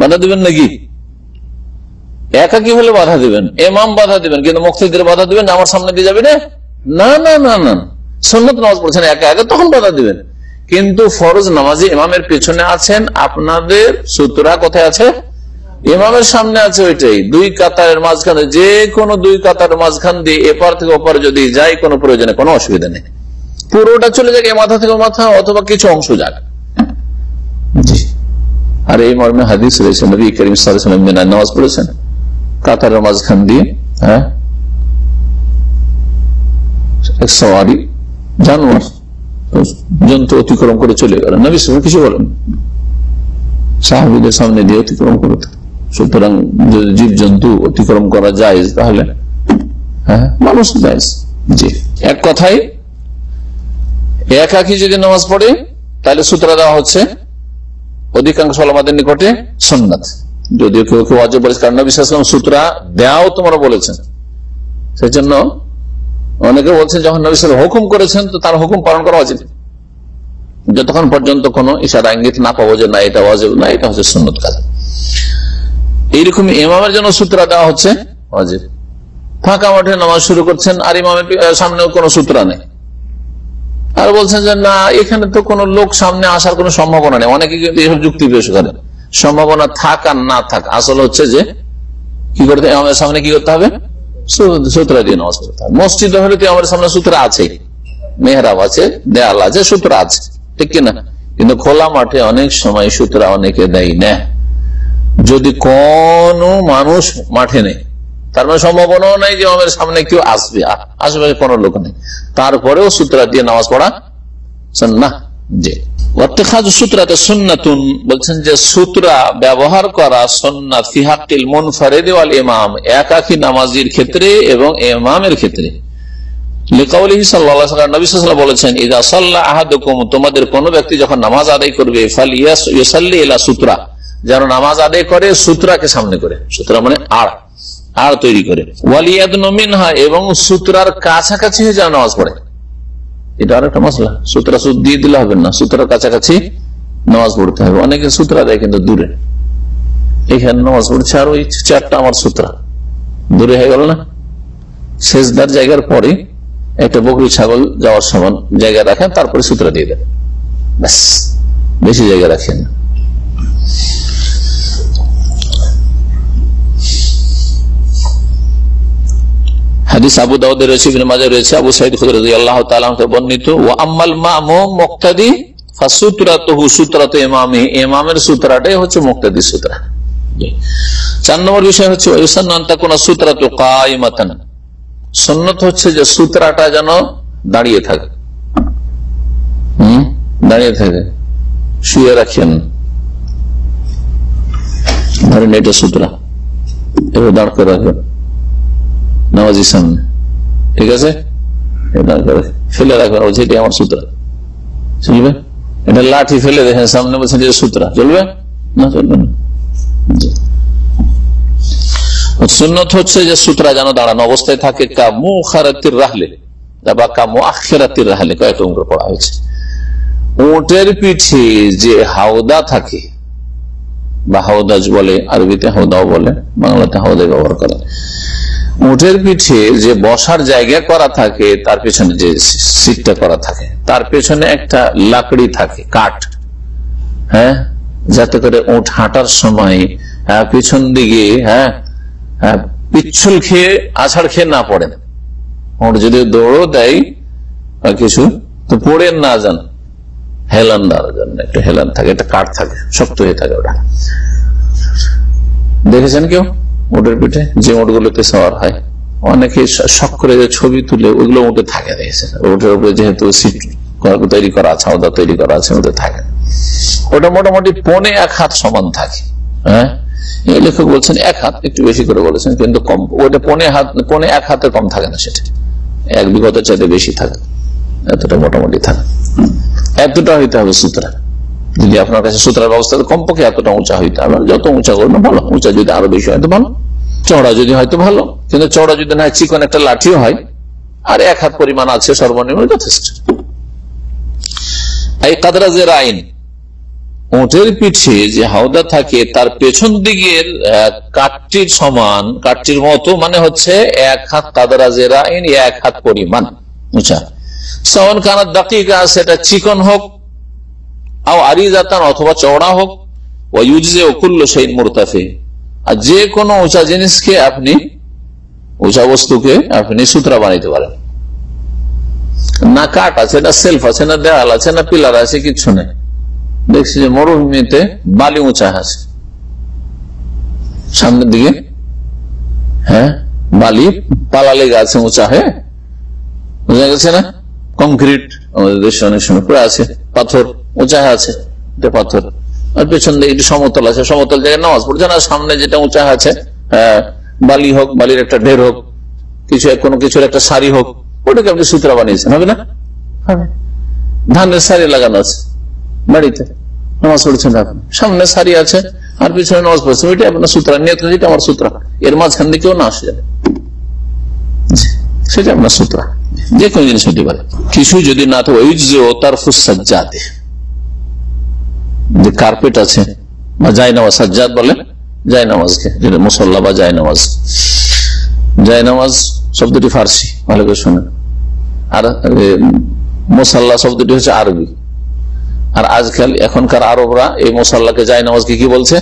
A: বাধা দিবেন নাকি? একাকি হলে বাধা দিবেন। এমাম বাধা দিবেন, কিন্তু মুক্তিদের বাধা দিবেন আমার সামনে দিয়ে যাবে না? না না না সন্ন্যত নামাজ পড়ছেন একা একা, তখন বাধা দিবেন। কিন্তু ফরজ নামাজি ইমামের পেছনে আছেন, আপনাদের সূত্রা কোথায় আছে? ইমামের সামনে আছে ওইটাই। দুই কাতারের মাঝখানে যে কোনো দুই কাতারের মাঝখান দিয়ে এপার থেকে ওপার যদি যাই কোনো প্রয়োজনে কোনো অসুবিধা নেই। পুরোটা চলে যাক এ মাথা থেকে মাথা অথবা কিছু অংশ যাক। আর এই মর্মে হাদিস রয়েছে নবী করিম সাল্লাম নামাজ পড়েছেন? কাতারের মাঝখান দিয়ে হ্যাঁ? সওয়ারি জানোয়ার জন্তু অতিক্রম করে চলে গেল। নবী কিছু বলেন সাহাবিদের সামনে দিয়ে অতিক্রম করতে। সুতরাং যদি জীব জন্তু অতিক্রম করা যায় তাহলে হ্যাঁ মানুষ যায়। জি, এক কথাই একাকি যদি নামাজ পড়ে, তাহলে সূত্র দেওয়া হচ্ছে, অধিকাংশ আমাদের নিকটে সন্ন্যাত যদিও কেউ কেউ অজয় বলেছে, কারণ বিশ্বাস সূত্রা দেওয়াও তোমরা বলেছেন। সেই জন্য অনেকে বলছেন, যখন নবী সাল হুকুম করেছেন, তো তার হুকুম পালন করা উচিত। যতক্ষণ পর্যন্ত কোন ইশারা ইঙ্গিত না পাবো যে না, এটা অজেব না, এটা হচ্ছে সুন্নত কাজ। এইরকম ইমামের জন্য সূত্রা দেওয়া হচ্ছে? অজেব ফাঁকা মাঠে নামাজ শুরু করছেন আর ইমামের সামনেও কোনো সূত্রা নেই। আর বলছেন যে না এখানে তো কোন লোক সামনে আসার কোন সম্ভাবনা নেই। অনেকে কিন্তু এসব যুক্তি পেশ করে। সম্ভাবনা থাক আর না থাক আসল হচ্ছে যে কি করতে আমাদের সামনে কি করতে হবে? সূত্রা দিয়ে নামাজ পড়তে হবে। মসজিদ হলে তো আমাদের সামনে সূত্র আছে মেহরাব আছে দেয়াল আছে সূত্র আছে। ঠিক কিনা? কিন্তু খোলা মাঠে অনেক সময় সূত্রা অনেকে দেয় না। যদি কোন মানুষ মাঠে নেই, তার মানে সম্ভাবনাও নাই যে আমাদের সামনে কেউ আসবে আশেপাশে কোনো লোক নেই। তারপরেও সূত্রা দিয়ে নামাজ পড়া না যে। ব্যবহার করা ক্ষেত্রে এবং ইমামের ক্ষেত্রে। বলেছেন তোমাদের কোন ব্যক্তি যখন নামাজ আদায় করবে সূত্রা। যেন নামাজ আদায় করে সূত্রাকে সামনে করে। সূত্রা মানে আড়। আড় তৈরি করে। ওয়ালিয়াদ নমিনহা এবং সূত্রার কাছাকাছি হয়ে যেন নামাজ পড়ে। এটা আর একটা মশলা। সূত্রা দিয়ে দিলে হবে না। সূত্রার কাছাকাছি নামাজ পড়তে হবে। অনেকে সূত্রা দেয় কিন্তু দূরে। এখানে নামাজ পড়ছে আর ওই চারটা আমার সূত্রা। দূরে হয়ে গেল না? শেষদার জায়গার পরে একটা বকরি ছাগল যাওয়ার সমান জায়গা রাখেন, তারপরে সূত্রা দিয়ে দেন। ব্যাস, বেশি জায়গা রাখেন না। হাদিস আবু দাউদের রয়েছে, ইবনে রয়েছে, আবু সাইদ খুদরি রাদিয়াল্লাহু তাআলা থেকে বর্ণিত, ওয়া আম্মাল মামুম যেন দাঁড়িয়ে থাকে। হুম? দাঁড়িয়ে থাকে। শুয়ে রাখেন। ধরেন এটা সূত্রা। এবার দাঁড় করে রাখবেন নামাজির সামনে। ঠিক আছে? ফেলে রাখবেন বলছে এটি আমার সূত্র। চলবে? এটা লাঠি ফেলে দেখেন, সামনে বলছেন যে সুতরা। চলবে? না চলবে না। সুন্নত হচ্ছে যে সূত্রা যেন দাঁড়ানো অবস্থায় থাকে কামু খারাতির রাহলে বা কামু আখেরাতির রাহলে। কয়েক অঙ্ক পড়া হয়েছে। উটের পিঠে যে হাওদা থাকে বা হাওদাজ বলে, আরবিতে হাওদাও বলে, বাংলাতে হাওদাই ব্যবহার করে উঠের পিঠে যে বসার জায়গা করা থাকে, তার পেছনে যে সিটটা করা থাকে, তার পেছনে একটা লাকড়ি থাকে, কাঠ। হ্যাঁ? যাতে করে উঠ হাঁটার সময় পিছন দিকে হ্যাঁ পিচ্ছল খেয়ে, আছাড় খেয়ে না পড়েন। ওর যদি দৌড়ও দেয় কিছু, তো পড়ে না যান। হেলান দেওয়ার জন্য, একটা হেলান থাকে, একটা কাঠ থাকে, শক্ত হয়ে থাকে ওটা। দেখেছেন কেউ উটের পিঠে? যে উটগুলোতে সওয়ার হয়। অনেকে শখ করে যে ছবি তুলে ওইগুলো উঠে থাকে দেখেছে উঠের উপরে যেহেতু সিট তৈরি করা আছে আওদা তৈরি করা আছে ওদের থাকে। ওটা মোটামুটি পনে এক হাত সমান থাকে হ্যাঁ? এই লেখক বলছেন এক হাত, একটু বেশি করে বলেছেন, কিন্তু কম, ওটা পনে হাত, পনে এক হাতের কম থাকে না সেটা। এক বিগতের চাইতে বেশি থাকে। এতটা মোটামুটি থাকে। এতটা হইতে হবে সুতরাং। যদি আপনার কাছে সুতরার ব্যবস্থা কমপক্ষে এতটা উঁচা হইতে হবে। যত উঁচা করবেন, ভালো। উঁচা যদি আরও বেশি হয়তো ভালো। চড়া যদি হয়তো ভালো। কিন্তু চড়া যদি না, চিকন একটা লাঠিও হয়, আর এক হাত পরিমাণ আছে, সর্বনিম্ন যথেষ্ট। এই কাদরাজের আইন, উঁটের পিঠে যে হাওদা থাকে, তার পেছন দিকের কাঠটির সমান, কাঠটির মতো মানে হচ্ছে এক হাত কাদরাজের আইন, এক হাত পরিমাণ উঁচা। সমান কানার দাকিকা সেটা চিকন হোক আরিজাতান অথবা চওড়া হোক ওয়ুজে অকুল্ল সেই মোরতাফে। আর যে কোনো উঁচা জিনিসকে আপনি, উঁচা বস্তুকে আপনি সূত্রা বানাইতে পারেন। না কাঠ আছে, না সেলফ আছে, না দেওয়াল আছে, না পিলার আছে কিছু নেই। দেখছি যে মরুভূমিতে বালি উঁচা আছে। সামনের দিকে হ্যাঁ বালি পালা লেগে আছে উঁচা, হয়ে? বোঝা গেছে না? কংক্রিট আমাদের দেশে অনেক সময় পড়ে আছে পাথর উঁচা আছে পাথর। আর পেছন দিকে একটু সমতল আছে সমতল জায়গায় নামাজ পড়ছে না সামনে যেটা উঁচা আছে বালি হোক বালির একটা ঢের হোক কিছু কোনো কিছুর একটা শাড়ি হোক ওটাকে আপনি সূত্রা বানিয়েছেন হবে না? ধানের শাড়ি লাগানো আছে বাড়িতে নামাজ পড়ছেন এখন। সামনে শাড়ি আছে আর পিছনে নামাজ পড়ছেন ওইটা আপনার সূত্রা নিয়ে যেটা আমার সূত্রা। এর মাঝখান দিকেও না আসে। যাবে সেটা আপনার সুতরা। যে কোনো জিনিস হতে পারে। কিছু যদি না তার ফুসাজ্জাতে যে কার্পেট আছে বা জাই নামাজ সাজ্জাদ বলে জাই নামাজকে যেটা মুসল্লা বা জাই নামাজ জাই নামাজ শব্দটি ফার্সি ভালো করে শোনেন। আর মুসাল্লা শব্দটি হচ্ছে আরবি। আর আজকাল এখনকার আরবরা এই মুসাল্লাকে জাই নামাজকে কি বলছে?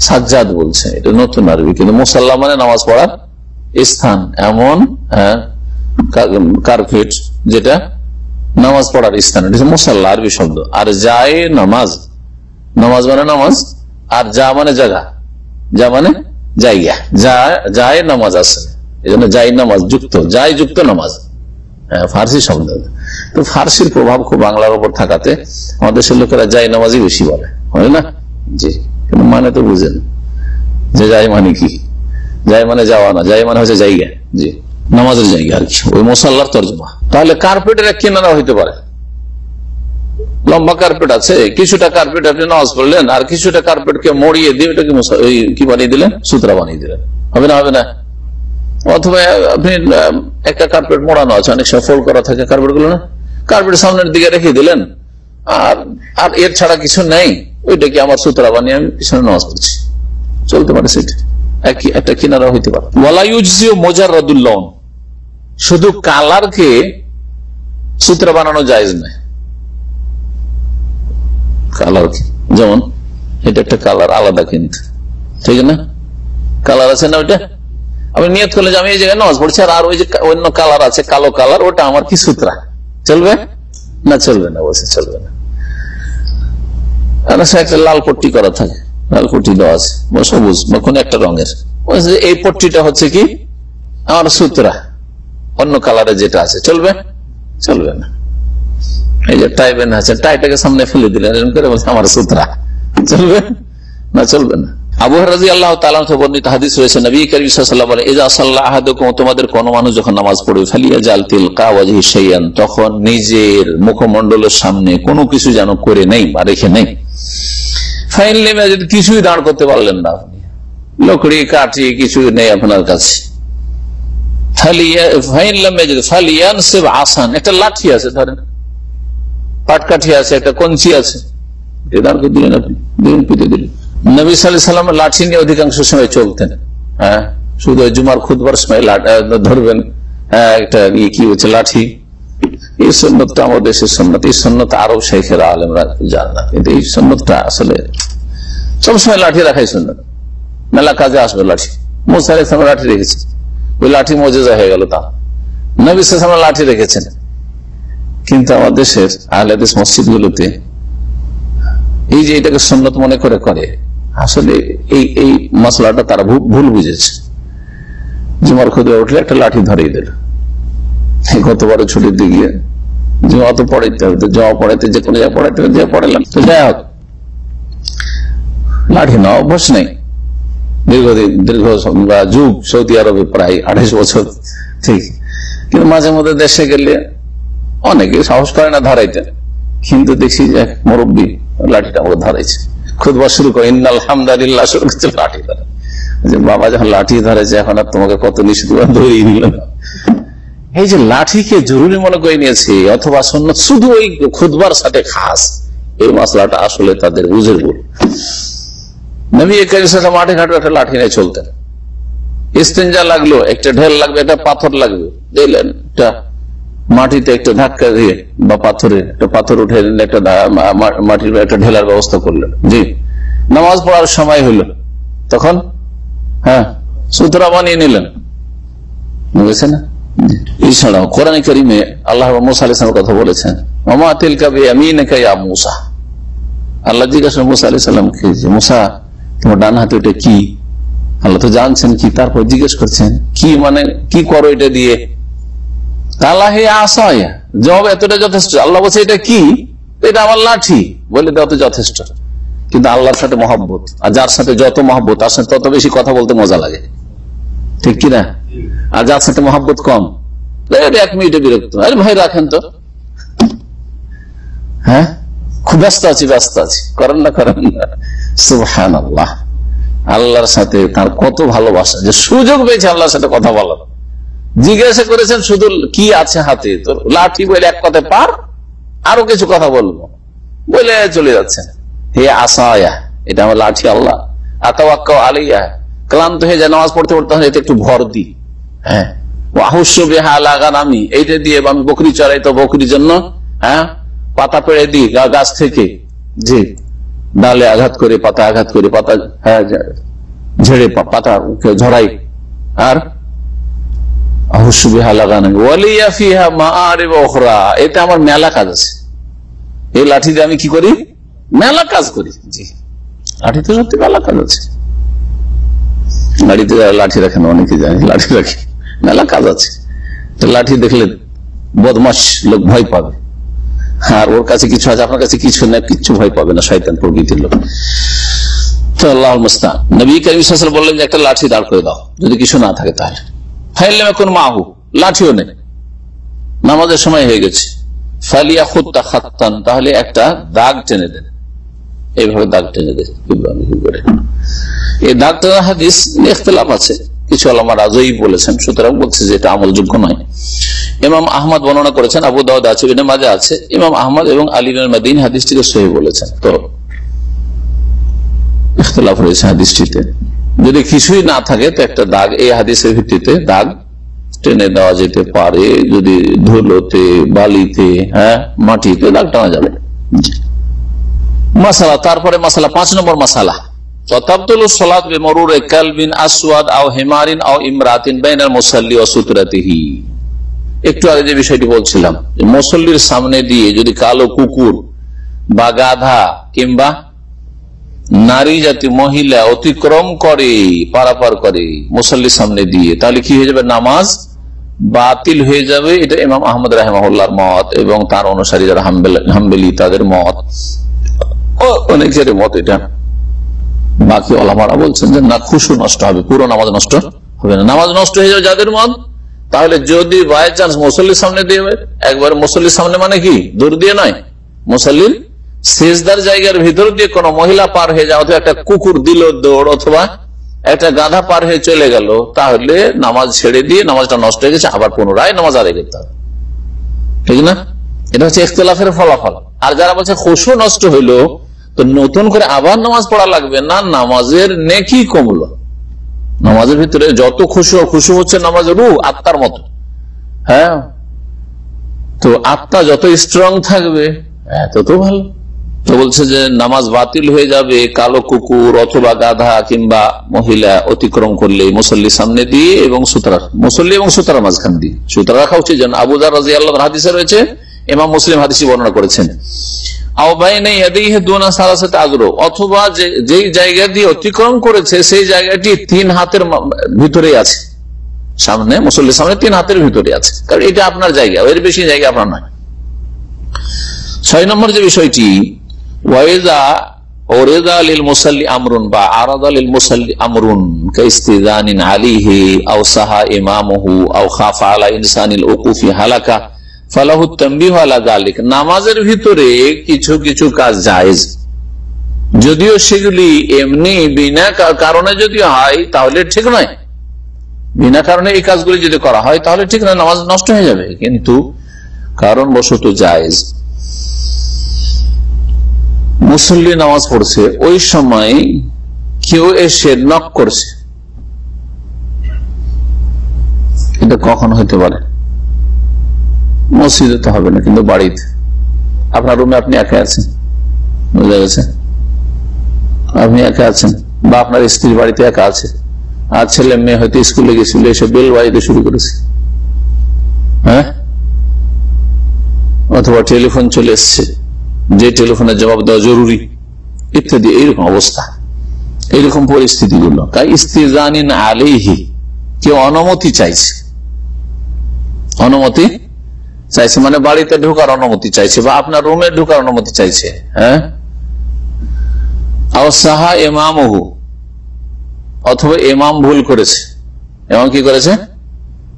A: সাজ্জাদ বলছে। এটা নতুন আরবি। কিন্তু মুসাল্লা মানে নামাজ পড়ার স্থান। এমন হ্যাঁ, কার্পেট যেটা নামাজ পড়ার স্থান। মুসাল্লা আরবি শব্দ। আর যায় নামাজ। নামাজ মানে নামাজ আর যা মানে জায়গা। যা মানে জায়গা। যা যায় নামাজ আছে। এই জন্য যাই নামাজ যুক্ত। যাই যুক্ত নামাজ। হ্যাঁ, ফার্সি শব্দ। তো ফার্সির প্রভাব খুব বাংলার উপর থাকাতে আমাদের দেশের লোকেরা যাই নামাজই বেশি বলে। হয় না? জি। মানে তো বুঝেন। যে যাই মানে কি? যাই মানে যাওয়া না। যাই মানে হচ্ছে জায়গা। জি। নামাজের জায়গা আর কি, ওই মশাল্লার তর্জমা। তাহলে কার্পেটের এক কিনারা হইতে পারে। লম্বা কার্পেট আছে, কিছুটা কার্পেট আপনি নামাজ পড়লেন, আর কিছুটা কার্পেটকে মরিয়ে দিয়ে ওটাকে কি বানিয়ে দিলেন? সুতরা বানিয়ে দিলেন। হবে না হবে না? অথবা আপনি একটা কার্পেট মোড়ানো আছে, অনেক সফল করা থাকে কার্পেটগুলো না? কার্পেট সামনের দিকে রেখে দিলেন, আর আর এর ছাড়া কিছু নেই। ওইটা কি আমার সুতরা বানিয়ে আমি পিছনে নামাজ পড়ছি। চলতে পারে সেটা। একটা কিনারা হইতে পারে। ওয়ালাইজিও মোজার রদুল্লন শুধু কালারকে সূত্র বানানো যায় না কালার যেমন, এটা একটা কালার, আলাদা কিন্তু। ঠিক না? কালার আছে না ওইটা? আমি নিয়ত করলে যে আমি এই জায়গায় নামাজ পড়ছি আর ওই যে অন্য কালার আছে, কালো কালার, ওটা আমার কি সূত্রা? চলবে? না চলবে না বলছে চলবে না। একটা লাল পট্টি করা থাকে। লাল পট্টি সবুজ বা একটা রঙের। এই পট্টিটা হচ্ছে কি? আমার সূত্রা। অন্য কালারে যেটা আছে, চলবে? চলবে না। এই যে টাই বেন আছে টাইটাকে সামনে ফেলে দিলেন করে বলছে আমার সূত্রা। চলবে? না চলবে না। তোমাদের কোন মানুষ যখন নামাজ জাল তিল তখন নিজের সামনে কোনো কিছু যেন করে নেই বা রেখে নেই। ফাইন নেমে যদি কিছুই দাঁড় করতে পারলেন না লকড়ি, কাঠি কিছু নেই আপনার কাছে ফালিয়া- ফাইন লামে যদি ফালিয়ান সেব আসান একটা লাঠি আছে ধরেন। পাটকাঠি আছে একটা কঞ্চি আছে। লাঠি নিয়ে অধিকাংশ সময় চলতেন। হ্যাঁ? শুধু জুমার খুদবার সময় ধরবেন। হ্যাঁ, একটা ইয়ে কি হচ্ছে লাঠি। এই সন্ন্যতটা আমাদের দেশের সন্ন্যত এই সন্ন্যত আরব শেখেরা আলমরা জান না কিন্তু এই সন্ন্যতটা আসলে সবসময় লাঠি রাখাই সন্ন্যত মেলা কাজে আসবে লাঠি। মোসার লাঠি রেখেছে। ওই লাঠি মজেজা হয়ে গেল তা নবী সাল্লাম লাঠি রেখেছেন। কিন্তু আমার দেশের আহলাদিস মসজিদ গুলোতে এই যে এটাকে সন্ন্যত মনে করে করে, আসলে এই এই মশলাটা তারা ভুল বুঝেছে। জুমার খুদে উঠলে একটা লাঠি ধরেই দিল। এই গতবারে ছুটির দিকে জমা তো পড়াইতে হবে জমা পড়াইতে যে কোনো জায়গায় পড়াইতে হবে, যে পড়ালাম তো যাই হোক। লাঠি না অভ্যাস নেই। দীর্ঘদিন, দীর্ঘ বা যুগ সৌদি আরবে প্রায় আঠাইশ বছর ঠিক। কিন্তু মাঝে মধ্যে দেশে গেলে অনেকে সাহস করে না ধারাইতে। কিন্তু দেখছি যে মুরব্বী লাঠিটা আমাকে ধরাইছে খুদবা শুরু করে ইন্না আলহামদুলিল্লাহ শুরু করছে, লাঠি ধরে। যে বাবা যখন লাঠি ধরেছে, এখন আর তোমাকে কত নিষেধ ধরিয়ে নিল না। এই যে লাঠিকে জরুরি মনে করে নিয়েছে, অথবা শুধু ওই খুদবার সাথে খাস, এই মশলাটা আসলে তাদের বুঝে ভুল। নবী সাথে মাঠে ঘাটে একটা লাঠি নিয়ে চলতেন। ইস্তেঞ্জা লাগল, একটা ঢেল লাগবে, একটা পাথর লাগবে। দিলেন একটা মাটিতে একটা ধাক্কা দিয়ে বা পাথরে একটা পাথর উঠে একটা মাটির একটা ঢেলার ব্যবস্থা করলেন। জি, নামাজ পড়ার সময় হইল। তখন হ্যাঁ সুতরা বানিয়ে নিলেন। বুঝেছে না। এছাড়াও কোরআন করিমে আল্লাহ মুসা কথা বলেছেন মামা তিল কাবে আমি মুসা? আল্লাহ জিজ্ঞাসা মুসা আলি সাল্লামকে মুসা তোমার ডান হাতে ওটা কি? আল্লাহ তো জানছেন কি, তারপর জিজ্ঞেস করছেন, কি মানে কি করো এটা দিয়ে? তালা হে আসায় জবাব এতটা যথেষ্ট। আল্লাহ বলছে, এটা কি? এটা আমার লাঠি। বলে দেওয়া তো যথেষ্ট। কিন্তু আল্লাহর সাথে মহব্বত, আর যার সাথে যত মহব্বত, তার সাথে তত বেশি কথা বলতে মজা লাগে। ঠিক কিনা? আর যার সাথে মহব্বত কম এক মিনিটে বিরক্ত। আরে ভাই, রাখেন তো। হ্যাঁ? খুব ব্যস্ত আছি ব্যস্ত আছি। করেন না করেন না। সুবহান আল্লাহ আল্লাহর সাথে তার কত ভালোবাসা। যে সুযোগ পেয়েছে আল্লাহর সাথে কথা বলার। জিজ্ঞাসা করেছেন, শুধু কি আছে হাতে? তোর লাঠি বলে এক কথায় পার, আরও কিছু কথা বলব। বলে চলে যাচ্ছেন। হে আসায়া, এটা আমার লাঠি আল্লাহ। আকাওয়াক্কা আলিয়া ক্লান্ত হয়ে যায়, নামাজ পড়তে পড়তে হয় একটু ভর দি হ্যাঁ। আহুস্য বেহা লাগান আমি এইটা দিয়ে আমি বকরি চড়াই তো বকরির জন্য হ্যাঁ? পাতা পেড়ে দিই গাছ থেকে। জি। ডালে আঘাত করে পাতা আঘাত করে, পাতা হ্যাঁ ঝেড়ে পাতা ঝরাই। আর? এই আমি কি করি? মেলা কাজ করি। লাঠিতে মেলা কাজ আছে। লাঠি রাখেন অনেকে জানে লাঠি রাখে। মেলা কাজ আছে। লাঠি দেখলে বদমাস লোক ভয় পাবে। আর ওর কাছে কিছু আছে, আপনার কাছে কিছু না, কিচ্ছু ভয় পাবে না, শয়তান প্রকৃতির লোক। তো আল্লাহ মুস্তান নবী করিম বললেন যে একটা লাঠি দাঁড় করে দাও, যদি কিছু না থাকে তাহলে। ফাইলে কোন মাহু, লাঠিও নেই। নামাজের সময় হয়ে গেছে। ফালিয়া খুদ্া খাত্তান, তাহলে একটা দাগ টেনে দেন। এইভাবে দাগ টেনে দেন করে। এই দাগ টেনে হাদিস ইখতলাফ আছে। কিছু আলামা রাজই বলেছেন, সুতরাং বলছে যে এটা আমলযোগ্য নয়। ইমাম আহমদ বর্ণনা করেছেন, আবু দাউদ আছে বিনা মাঝে আছে। ইমাম আহমদ এবং আলী মাদিন হাদিসটিকে সহি বলেছেন। তো ইখতলাফ রয়েছে হাদিসটিতে। যদি কিছুই না থাকে, তো একটা দাগ, এই হাদিসের ভিত্তিতে দাগ টেনে দেওয়া যেতে পারে। যদি ধুলোতে, বালিতে হ্যাঁ মাটিতে দাগ টানা যাবে। মাসালা, তারপরে মাসালা, পাঁচ নম্বর মাসালা। একটু আগে যে বিষয়টি বলছিলাম মুসল্লির সামনে দিয়ে যদি কালো কুকুর বা গাধা কিংবা নারী জাতি মহিলা অতিক্রম করে, পারাপার করে মুসল্লির সামনে দিয়ে, তাহলে কি হয়ে যাবে? নামাজ বাতিল হয়ে যাবে। এটা ইমাম আহমদ রাহেমার মত এবং তার অনুসারী যারা হাম্বেলি তাদের মত। অনেকের মত এটা। বাকি ওলামারা বলছেন যে, না, খুশু নষ্ট হবে, পুরো নামাজ নষ্ট হবে না। নামাজ নষ্ট হয়ে যাবে যাদের মত? তাহলে যদি বাই চান্স মুসল্লির সামনে দিয়ে একবার মুসল্লির সামনে মানে কি? দূর দিয়ে নয়। মুসল্লির শেষদার জায়গার ভিতর দিয়ে কোন মহিলা পার হয়ে যাওয়া অথবা একটা কুকুর দিল দৌড়, অথবা একটা গাধা পার হয়ে চলে গেল, তাহলে নামাজ ছেড়ে দিয়ে নামাজটা নষ্ট হয়ে গেছে, আবার পুনরায় নামাজ আদায় করতে হবে। ঠিক না? এটা হচ্ছে ইখতলাফের ফলাফল। আর যারা বলছে খুশু নষ্ট হইল, তো নতুন করে আবার নামাজ পড়া লাগবে না, নামাজের নেকি কমলো। নামাজের ভিতরে যত খুশু খুশু হচ্ছে নামাজের রু আত্মার মতো। হ্যাঁ? তো আত্মা যত স্ট্রং থাকবে তত ভালো। তো বলছে যে নামাজ বাতিল হয়ে যাবে, কালো কুকুর অথবা গাধা কিংবা মহিলা অতিক্রম করলে মুসল্লির সামনে দিয়ে এবং সুতরা, মুসল্লি এবং সুতরা মাঝখান দিয়ে। সুতরা রাখা উচিত যেন আবুদার রাজি আল্লাহ হাদিসে রয়েছে এমাম মুসলিম হাদিসি বর্ণনা করেছেন। অথবা জায়গা দিয়ে অতিক্রম করেছে, সেই জায়গাটি তিন হাতের ভিতরে আছে। সামনে, মুসল্লির সামনে তিন হাতের ভিতরে আছে। কারণ এটা আপনার জায়গা, এর বেশি জায়গা আপনার নয়। ছয় নম্বর যে বিষয়টি ওয়েদা ওরেদা আমরুন বা আরাদ আলিল মুসাল্লি আমরুন আও খাফা আলা ইনসানিল উকুফি হালাকা ফালাহু তাম্বিহু আলা যালিক। নামাজের ভিতরে কিছু কিছু কাজ জায়েজ। যদিও সেগুলি এমনি বিনা কারণে যদি হয়, তাহলে ঠিক নয়। বিনা কারণে এই কাজগুলি যদি করা হয়, তাহলে ঠিক নয়, নামাজ নষ্ট হয়ে যাবে। কিন্তু কারণ বশত জায়েজ। মুসল্লি নামাজ পড়ছে, ওই সময় কেউ এসে নক করছে। এটা কখন হইতে পারে? মসজিদে তো হবে না, কিন্তু বাড়িতে। আপনার রুমে আপনি একা আছেন, বুঝা গেছে? আপনি একা আছেন, বা আপনার স্ত্রীর বাড়িতে একা আছে, আর ছেলে মেয়ে হয়তো স্কুলে গেছিল, এসে বেল বাড়িতে শুরু করেছে। হ্যাঁ? অথবা টেলিফোন চলে এসছে, যে টেলিফোনের জবাব দেওয়া জরুরি, ইত্যাদি, এইরকম অবস্থা। এইরকম পরিস্থিতিগুলো। তাই ইস্তিজানিন আলিহি কেউ অনুমতি চাইছে। অনুমতি? চাইছে মানে বাড়িতে ঢুকার অনুমতি চাইছে বা আপনার রুমে ঢুকার অনুমতি চাইছে হ্যাঁ? সাহা অথবা এমাম ভুল করেছে। এমাম কি করেছে?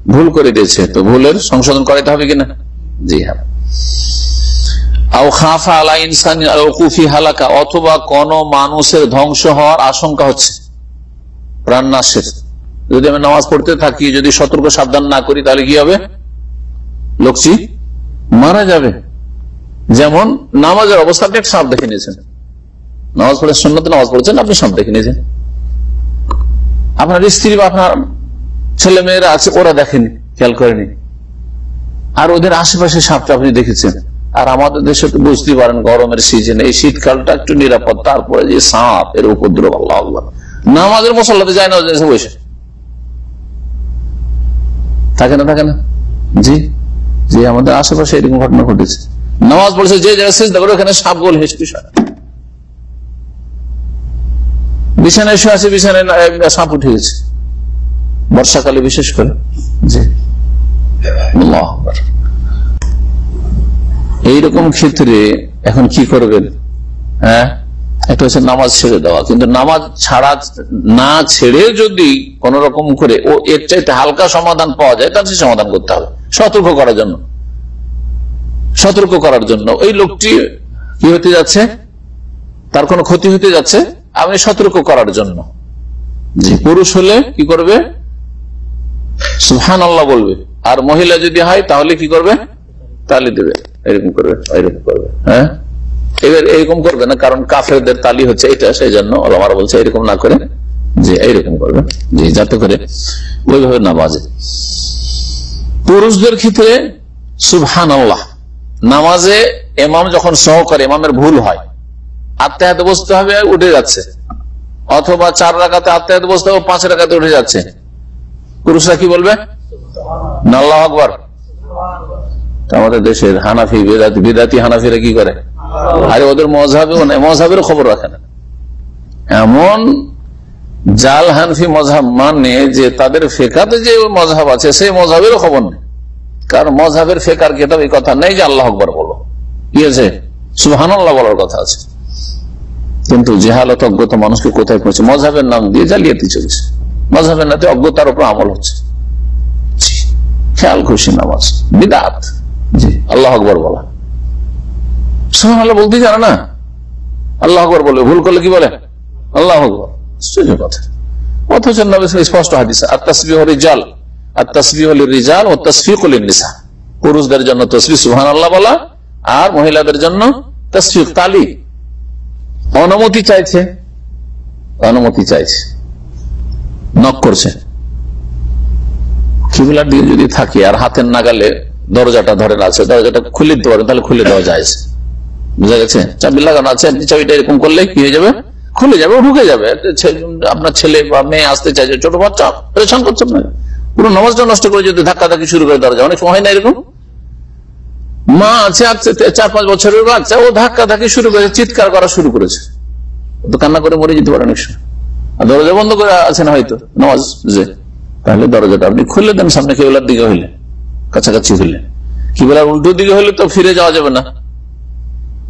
A: ভুল করে দিয়েছে, তো ভুলের সংশোধন করাইতে হবে কিনা? জি হ্যাঁ। অথবা কোন মানুষের ধ্বংস হওয়ার আশঙ্কা হচ্ছে। প্রাণ নাশের যদি আমি নামাজ পড়তে থাকি, যদি সতর্ক সাবধান না করি, তাহলে কি হবে? লোকটি মারা যাবে। যেমন নামাজের অবস্থা, আপনি সাপ দেখে নিয়েছেন। নামাজ পড়ে সন্ন্যত নামাজ পড়েছেন, আপনি সাপ দেখে নিয়েছেন। আপনার স্ত্রী বা আপনার ছেলে মেয়েরা আছে, ওরা দেখেনি, খেয়াল করেনি। আর ওদের আশেপাশে সাপটা আপনি দেখেছেন। আর আমাদের দেশে তো বুঝতে পারেন, গরমের সিজনে এই শীতকালটা একটু নিরাপদ, তারপরে যে সাপ, এর উপদ্রব, আল্লাহ আল্লাহ। নামাজের মশলাতে যায় না বসে। থাকে না থাকে না? জি? জি আমাদের আশেপাশে এরকম ঘটনা ঘটেছে। নামাজ পড়ছে, যে জায়গায় শেষ দেখো ওখানে সাপ গোল হেসপি বিছানায় শুয়ে আছে, বিছানায় সাপ উঠে গেছে। বর্ষাকালে বিশেষ করে। আকবার। এইরকম ক্ষেত্রে এখন কি করবেন? হ্যাঁ? একটা হচ্ছে নামাজ ছেড়ে দেওয়া। কিন্তু নামাজ ছাড়া না ছেড়ে যদি কোন রকম করে ও এর চাইতে হালকা সমাধান পাওয়া যায়, তাহলে সে সমাধান করতে হবে। সতর্ক করার জন্য। সতর্ক করার জন্য। ওই লোকটি কি হতে যাচ্ছে? তার কোনো ক্ষতি হতে যাচ্ছে? আপনি সতর্ক করার জন্য। জি, পুরুষ হলে কি করবে? সুহান আল্লাহ বলবে। আর মহিলা যদি হয়, তাহলে কি করবে? তালি দেবে। এরকম করবে এরকম করবে। হ্যাঁ? এবার এরকম করবে না, কারণ কাফেরদের তালি হচ্ছে এটা সেই জন্য ওলামারা বলছে এরকম না করে যে এইরকম করবে। জি, যাতে করে ওইভাবে না বাজে পুরুষদের ক্ষেত্রে সুবহান নামাজে এমাম যখন সহ করে এমামের ভুল হয় আত্মাহাতে বসতে হবে, উঠে যাচ্ছে। অথবা চার রাখাতে আত্মাহাতে বসতে হবে, পাঁচ রাখাতে উঠে যাচ্ছে। পুরুষরা কি বলবে? না আল্লাহ আকবর। আমাদের দেশের হানাফি, বেদাতি বেদাতি হানাফিরা কি করে? আরে ওদের মজাবেও নাই মজাবের খবর রাখে না। এমন জাল হানফি মজাব মানে যে তাদের ফেকাতে যে মজাব আছে, সেই মজাবেরও খবর নেই। কারণ মজাবের ফেকার কেতাব এই কথা নেই যে আল্লাহ আকবর বলো। কি আছে? সুহান আল্লাহ বলার কথা আছে। কিন্তু জেহালত অজ্ঞত মানুষকে কোথায় পৌঁছে মজাবের নাম দিয়ে জালিয়াতি চলছে। মজাবের নাতে অজ্ঞতার উপর আমল হচ্ছে। খেয়াল খুশি নামাজ। বিদাত। জি, আল্লাহ আকবর বলা। সুহান আল্লাহ বলতে জানে না। আল্লাহ আকবর বলে, ভুল করলে কি বলে? আল্লাহ আকবর। আশ্চর্য কথা। অথচ স্পষ্ট হাদিস আর তসবিহ রিজাল আর তসবিহ রিজাল ও তসফিক নিসা পুরুষদের জন্য তসবি সুহান আল্লাহ বলা, আর মহিলাদের জন্য তসফিক তালি। অনুমতি চাইছে। অনুমতি চাইছে। নক করছে। কিবলার দিকে যদি থাকে আর হাতের নাগালে দরজাটা ধরে আছে দরজাটা খুলে দিতে পারেন, তাহলে খুলে দেওয়া যায়। বুঝা গেছে? চাবি লাগানো আছে, আপনি চাবিটা এরকম করলে কি হয়ে যাবে? খুলে যাবে, ঢুকে যাবে। আপনার ছেলে বা মেয়ে আসতে চাইছে, ছোট বাচ্চা, পরেশান করছে আপনাকে। পুরো নমাজটা নষ্ট করে যদি ধাক্কা ধাক্কি শুরু করে দরজা অনেক সময় না এরকম? মা আছে চার পাঁচ বছরের বাচ্চা, ও ধাক্কা ধাক্কি শুরু করেছে চিৎকার করা শুরু করেছে। তো কান্না করে মরে যেতে পারে অনেক সময়। আর দরজা বন্ধ করে আছেন হয়তো? নামাজ যে, তাহলে দরজাটা আপনি খুলে দেন সামনে কেবলার দিকে হইলে, কাছাকাছি হইলে। কেবলার উল্টো দিকে হইলে তো ফিরে যাওয়া যাবে না।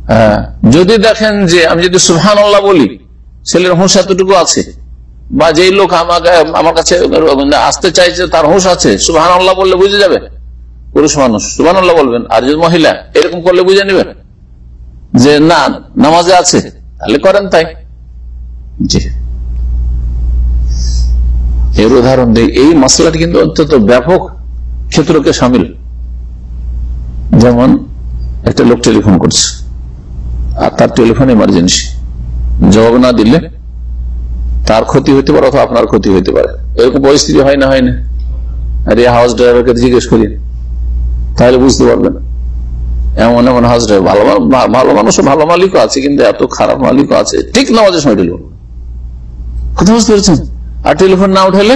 A: হ্যাঁ। যদি দেখেন যে, আমি যদি সুহান আল্লাহ বলি, ছেলের হুঁশ এতটুকু আছে? বা যেই লোক আমাকে, আমার কাছে আসতে চাইছে তার হুঁশ আছে সুহান আল্লাহ বললে বুঝে যাবে? পুরুষ মানুষ সুহান আল্লাহ বলবেন। আর যদি মহিলা, এরকম করলে বুঝে নেবেন? যে না, নামাজে আছে। তাহলে করেন তাই। জি। এর উদাহরণ দিই। এই মশলাটি কিন্তু অত্যন্ত ব্যাপক ক্ষেত্রকে সামিল। যেমন, একটা লোক টেলিফোন করছে। আর তার টেলিফোন ইমার্জেন্সি জবাব না দিলে তার ক্ষতি হইতে পারে অথবা আপনার ক্ষতি হইতে পারে। এরকম পরিস্থিতি হয় না হয় না। আর হাউস ড্রাইভারকে জিজ্ঞেস করি, তাহলে বুঝতে পারবেন। এমন এমন হাউস ড্রাইভার ভালো ভালো মানুষ ভালো মালিকও আছে, কিন্তু এত খারাপ মালিকও আছে। ঠিক নামাজের সময় টেলিফোন কথা বুঝতে পেরেছেন? আর টেলিফোন না উঠালে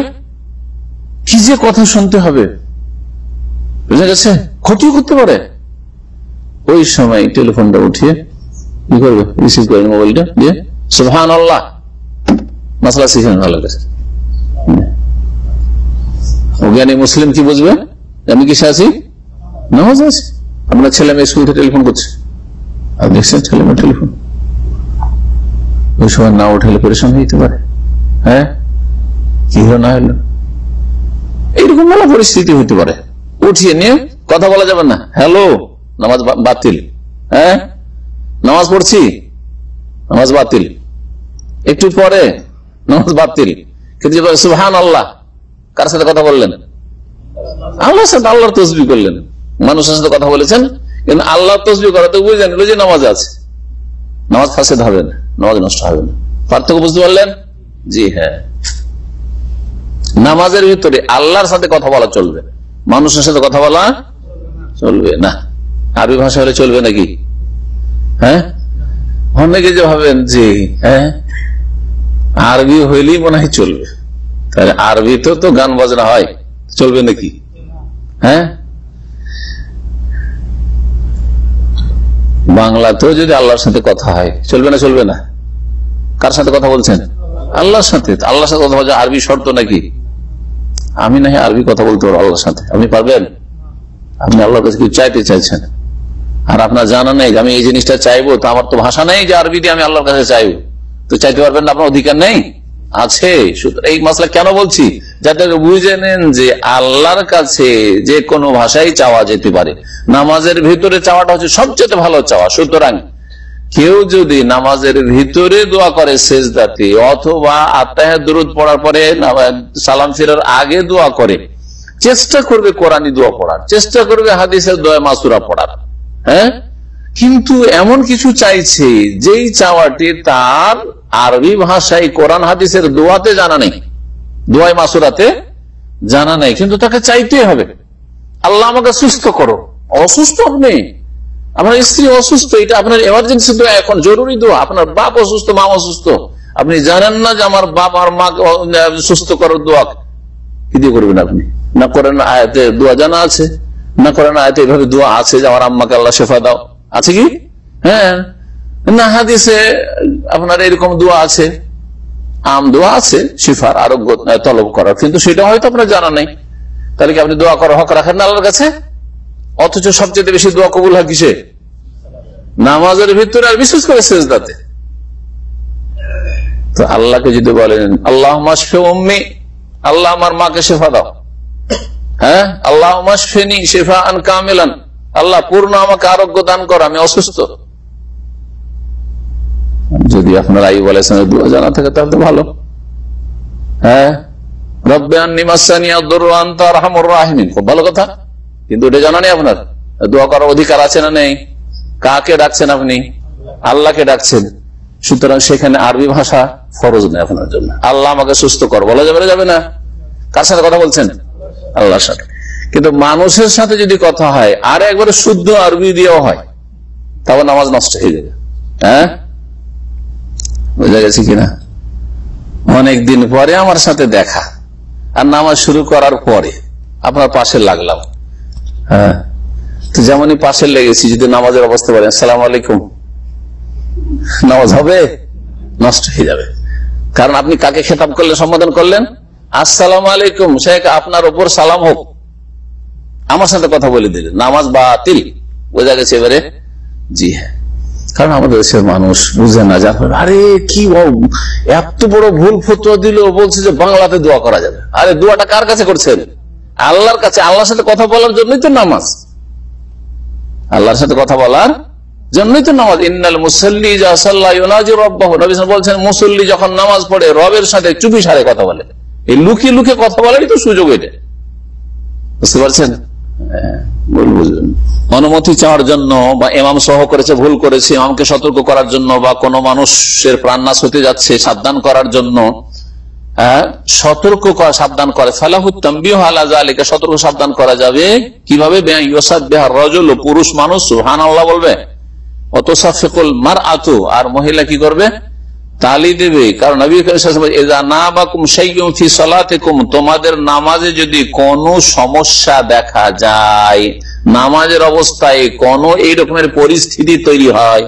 A: কি যে কথা শুনতে হবে? বুঝা গেছে? ক্ষতিও করতে পারে। ওই সময় টেলিফোনটা উঠিয়ে ভালো মুসলিম কি বুঝবে? আমি কিসে আছি নামাজ আছে। আপনার ছেলে মেয়ে স্কুল থেকে টেলিফোন করছে। আর দেখছেন ছেলে মেয়ে টেলিফোন ওই সময় না উঠালে পরেশান হইতে পারে। হ্যাঁ? কি হলো না হলো? এইরকম মেলা পরিস্থিতি হইতে পারে। উঠিয়ে নিয়ে কথা বলা যাবে না। হ্যালো নামাজ বাতিল। হ্যাঁ? নামাজ পড়ছি? নামাজ বাতিল। একটু পরে নামাজ বাতিল। কিন্তু সুহান আল্লাহ কার সাথে কথা বললেন? আল্লাহর সাথে আল্লাহর তসবি করলেন। মানুষের সাথে কথা বলেছেন, কিন্তু আল্লাহ তসবি করা তো বুঝলেন যে নামাজ আছে। নামাজ ফাঁসেদ হবে না, নামাজ নষ্ট হবে না। পার্থক্য বুঝতে পারলেন? জি হ্যাঁ। নামাজের ভিতরে আল্লাহর সাথে কথা বলা চলবে মানুষের সাথে কথা বলা চলবে না। আরবি ভাষা হলে চলবে নাকি? হ্যাঁ? অনেকে যে ভাবেন যে হ্যাঁ? আরবি হইলেই মনে হয় চলবে। তাহলে আরবিতেও তো গান বাজনা হয়, চলবে নাকি? হ্যাঁ? বাংলাতেও যদি আল্লাহর সাথে কথা হয়, চলবে না চলবে না? কার সাথে কথা বলছেন? আল্লাহর সাথে। আল্লাহর সাথে কথা বলছে, আরবি শর্ত নাকি? আমি না আরবি কথা বলতে পারব আল্লাহর সাথে। আপনি পারবেন? আপনি আল্লাহর কাছে কিছু চাইতে চাইছেন। আর আপনার জানা নেই আমি এই জিনিসটা চাইব, তো আমার তো ভাষা নেই যে আরবি দিয়ে আমি আল্লাহর কাছে চাইব। তো চাইতে পারবেন না, আপনার অধিকার নেই? আছে। এই মশলা কেন বলছি? যাতে বুঝে নেন যে আল্লাহর কাছে যে কোনো ভাষাই চাওয়া যেতে পারে। নামাজের ভিতরে চাওয়াটা হচ্ছে সবচেয়ে ভালো চাওয়া। সুতরাং কেউ যদি নামাজের ভিতরে দোয়া করে শেষদাতে অথবা আত্মাহ দূরত পড়ার পরে সালাম ফিরার আগে দোয়া করে, চেষ্টা করবে কোরআনী দোয়া পড়ার। চেষ্টা করবে হাদিসের দোয়া মাসুরা পড়ার। হ্যাঁ? কিন্তু এমন কিছু চাইছে, যেই চাওয়াটি তার আরবি ভাষায় কোরআন হাদিসের দোয়াতে জানা নেই। দোয়াই মাসুরাতে জানা নেই। কিন্তু তাকে চাইতে হবে। আল্লাহ আমাকে সুস্থ করো। অসুস্থ আপনি? আপনার স্ত্রী অসুস্থ, এটা আপনার এমার্জেন্সি দোয়া এখন জরুরি দোয়া। আপনার বাপ অসুস্থ মা অসুস্থ। আপনি জানেন না যে আমার বাপ আর মা সুস্থ করার দোয়া কি দিয়ে করবেন আপনি? না করেন আয়াতে দোয়া জানা আছে। না করেন আয়াতে এভাবে দোয়া আছে যে আমার আম্মাকে আল্লাহ শেফা দাও? আছে কি? হ্যাঁ। না হাদিসে আপনার এরকম দোয়া আছে। আম দোয়া আছে, শিফার আরোগ্য তলব করার। কিন্তু সেটা হয়তো আপনার জানা নেই। তাহলে কি আপনি দোয়া করার হক রাখেন না আল্লাহর কাছে? অথচ সবচেয়ে বেশি দোয়া কবুল হয় কিসে? নামাজের ভিতরে আর বিশেষ করে শেষ দাতে তো আল্লাহকে যদি বলেন আল্লাহ আল্লাহ আমার মাকে শেফা দাও। হ্যাঁ? আল্লাহ মাসফেনি শেফা আন কামিলান। আল্লাহ পূর্ণ আমাকে আরোগ্য দান কর, আমি অসুস্থ। যদি আপনার আই দোয়া জানা থাকে তাহলে তো ভালো। হ্যাঁ? ভালো কথা। কিন্তু জানা নেই আপনার? দোয়া করার অধিকার আছে না নেই? ডাকছেন আপনি? ডাকছেন। সুতরাং সেখানে আরবি ভাষা আপনার জন্য। আল্লাহ আমাকে সুস্থ কর। বলা যাবে যাবে না? কার সাথে কথা বলছেন? আল্লাহর সাথে। কিন্তু মানুষের সাথে যদি কথা হয়, আর একবারে শুদ্ধ আরবি দিয়েও হয় তারপর নামাজ নষ্ট হয়ে যাবে। হ্যাঁ? বোঝা গেছে কিনা? অনেক দিন পরে আমার সাথে দেখা, আর নামাজ শুরু করার পরে আপনার পাশে লাগলাম। হ্যাঁ? তো যেমনই পাশে লেগেছি, যদি নামাজের অবস্থা বলেন, সালাম আলাইকুম। নামাজ হবে? নষ্ট হয়ে যাবে। কারণ আপনি কাকে খেতাব করলেন সম্বোধন করলেন? আসসালাম আলাইকুম, শেখ, আপনার ওপর সালাম হোক। আমার সাথে কথা বলে দিলেন। নামাজ বাতিল। বোঝা গেছে এবারে? জি হ্যাঁ। কারণ আমাদের দেশের মানুষ বুঝে না জানবে আরে, কি এত বড় ভুল ফতুয়া দিল বলছে যে বাংলাতে দোয়া করা যাবে। আরে, দোয়াটা কার কাছে করছেন? আল্লাহর কাছে। আল্লাহর সাথে কথা বলার জন্যই তো নামাজ। আল্লাহর সাথে কথা বলার জন্যই তো নামাজ। ইন্নাল মুসল্লি যা সাল্লাহ বলছেন, মুসল্লি যখন নামাজ পড়ে, রবের সাথে চুপি সারে কথা বলে। এই লুকিয়ে লুকিয়ে কথা বলারই তো সুযোগ এটা বুঝতে পারছেন? অনুমতি চাওয়ার জন্য বা এমাম সহ করেছে ভুল করেছে এমামকে সতর্ক করার জন্য বা কোন মানুষের প্রাণ নাশ হতে যাচ্ছে সাবধান করার জন্য সতর্ক সাবধান করে। ফালাহুত্তাম্বিহালিকা সতর্ক সাবধান করা যাবে। কীভাবে? রজল পুরুষ মানুষ হান আল্লাহ বলবে। অত সাফেকুল মার আতু আর মহিলা কি করবে? তালি দেবে। কারণ তোমাদের নামাজে যদি কোনো সমস্যা দেখা যায়, নামাজের অবস্থায় কোন এই রকমের পরিস্থিতি তৈরি হয়,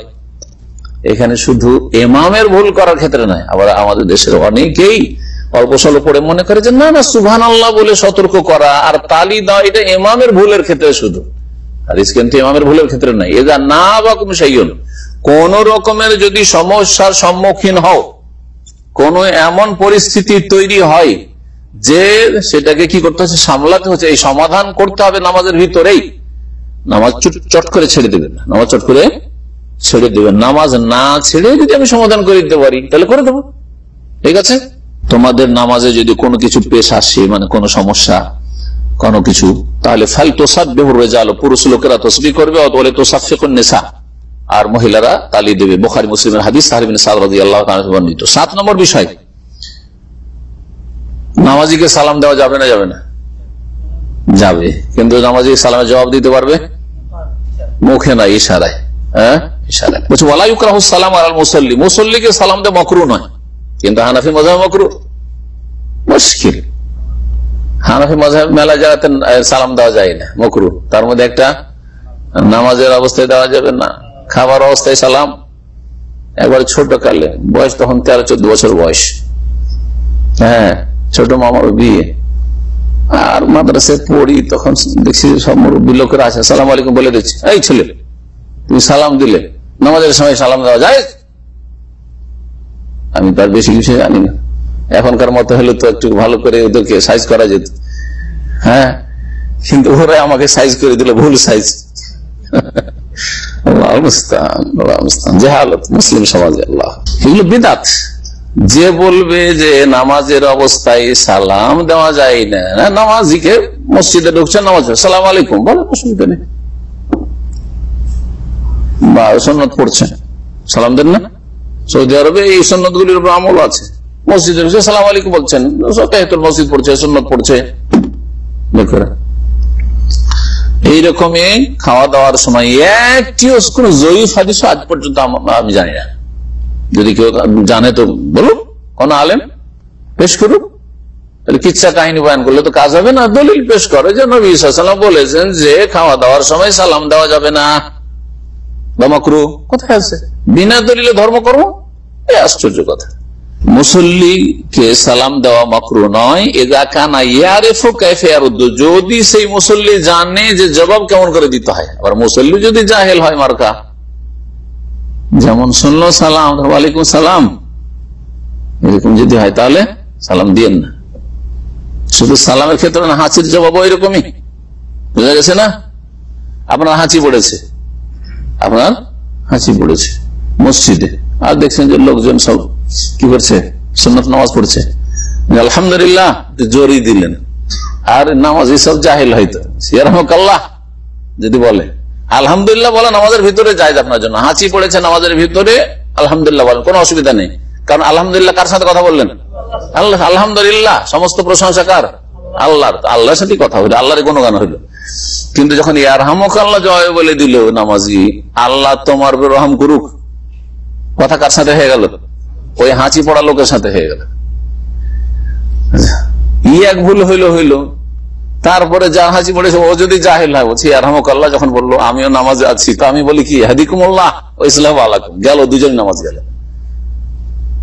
A: এখানে শুধু এমামের ভুল করার ক্ষেত্রে নয়, আবার আমাদের দেশের অনেকেই অল্প স্বল্প পড়ে মনে করে যে, না না সুভান আল্লাহ বলে সতর্ক করা, আর তালি দেওয়া, এটা এমামের ভুলের ক্ষেত্রে শুধু। আর কিন্তু এমামের ভুলের ক্ষেত্রে নাই এদা না বা কোন সাইন কোন রকমের যদি সমস্যার সম্মুখীন হও, কোন এমন পরিস্থিতি তৈরি হয় যে সেটাকে কি করতে হচ্ছে, সামলাতে হচ্ছে, এই সমাধান করতে হবে নামাজের ভিতরেই, নামাজ চট করে ছেড়ে দেবেন নামাজ চট করে ছেড়ে দেবেন। নামাজ না ছেড়ে যদি আমি সমাধান করে দিতে পারি, তাহলে করে দেবো। ঠিক আছে? তোমাদের নামাজে যদি কোনো কিছু পেশ আসে মানে কোনো সমস্যা, কোনো কিছু, তাহলে ফাল তোসাবেহুর রেজাল, পুরুষ লোকেরা তসবি করবে অত অতলে তোসাফিকুন নেশা আর মহিলারা তালি দেবে। বোখারি, মুসলিমের হাদিস সাত নম্বর বিষয়, নামাজিকে সালাম দেওয়া যাবে না যাবে না? যাবে। কিন্তু নামাজি সালামের জবাব দিতে পারবে? মুখে না ইশারায়। হ্যাঁ? ইশারায়। সালাম আল মুসল্লি। মুসল্লিকে সালাম দেওয়া মকরু নয়। কিন্তু হানাফি মজাহ মকরু? মুশকিল। হানাফি মজাহ মেলা জায়গাতে সালাম দেওয়া যায় না, মকরু। তার মধ্যে একটা নামাজের অবস্থায় দেওয়া যাবে না। খাবার অবস্থায় সালাম। একবার ছোট কালে, বয়স তখন তেরো, চোদ্দ বছর বয়স। হ্যাঁ ছোট মামার বিয়ে। আর মাদ্রাসে পড়ি, তখন দেখছি সব মুরব্বী লোকেরা আছে। সালাম আলাইকুম বলে দিচ্ছি। এই ছেলে, তুমি সালাম দিলে। নামাজের সময় সালাম দেওয়া যায় আমি তার বেশি কিছু জানি না। এখনকার মতো হলে তো একটু ভালো করে ওদেরকে সাইজ করা যেত। হ্যাঁ কিন্তু ওরা আমাকে সাইজ করে দিল, ভুল সাইজ জেহালত, মুসলিম সমাজে, আল্লাহ। এগুলো বিদাত। যে বলবে যে নামাজের অবস্থায় সালাম দেওয়া যায় না মসজিদে ঢুকছে, নামাজ সালাম আলাইকুম, বলো নেই। বা সন্ন্যত পড়ছে। সালাম দেন না। সৌদি আরবে এই সন্ন্যত গুলির উপর আমল আছে। মসজিদে ঢুকছে, সালাম আলাইকুম বলছেন। মসজিদ পড়ছে সন্ন্যত পড়ছে। এইরকমই খাওয়া দাওয়ার সময় একটিও কোন জয়ীফ হাদিস আজ পর্যন্ত আমি জানি না। যদি কেউ জানে তো বলুন, কোন আলেম? পেশ করুক তাহলে কিচ্ছা কাহিনী বয়ান করলে তো কাজ হবে না। দলিল পেশ করে। যে নবী সাল্লাম বলেছেন যে খাওয়া দাওয়ার সময় সালাম দেওয়া যাবে না। বামাকরু কোথায় আছে? বিনা দলিলে ধর্ম করব এই আশ্চর্য কথা। মুসল্লিকে সালাম দেওয়া মকরু নয় এগা কানা ইয়ারেফো ক্যাফে আর যদি সেই মুসল্লি জানে যে জবাব কেমন করে দিতে হয়। আবার মুসল্লি যদি জাহেল হয় মার্কা। যেমন শুনলো, সালাম, ওয়ালাইকুম সালাম। এরকম যদি হয় তাহলে সালাম দিয়েন না। শুধু সালামের ক্ষেত্রে না, হাঁচির জবাব এরকমই। বুঝা গেছে না? আপনার হাঁচি পড়েছে। আপনার হাঁচি পড়েছে। মসজিদে। আর দেখছেন যে লোকজন সব কি করছে? সুন্নত নামাজ পড়ছে। আলহামদুলিল্লাহ জোরই দিলেন। আর নামাজ সব জাহিল হয়তো। সিয়ারহমকাল্লাহ যদি বলে। আলহামদুলিল্লাহ বলেন আমাদের ভিতরে যায় আপনার জন্য। হাঁচি পড়েছে আমাদের ভিতরে, আলহামদুলিল্লাহ বলেন। কোনো অসুবিধা নেই। কারণ আলহামদুলিল্লাহ কার সাথে কথা বললেন? আল্লাহ, আলহামদুলিল্লাহ, সমস্ত প্রশংসা কার? আল্লাহর। আল্লাহর সাথে কথা হইল আল্লাহর কোনো গান হইল। কিন্তু যখন ইয়ারহামক আল্লাহ জয় বলে দিল নামাজি, আল্লাহ তোমার রহম করুক। কথা কার সাথে হয়ে গেল? ওই হাঁচি পড়া লোকের সাথে হয়ে গেল। ই এক ভুল হইল হইল। তারপরে যা হাঁচি পড়েছে, ও যদি জাহেল হয় বলছি আল্লাহ যখন বলল, আমিও নামাজে আছি তো আমি বলি কি, হাদিকুমুল্লাহ ইসলাম আলাকুম গেল দুজন নামাজ গেল।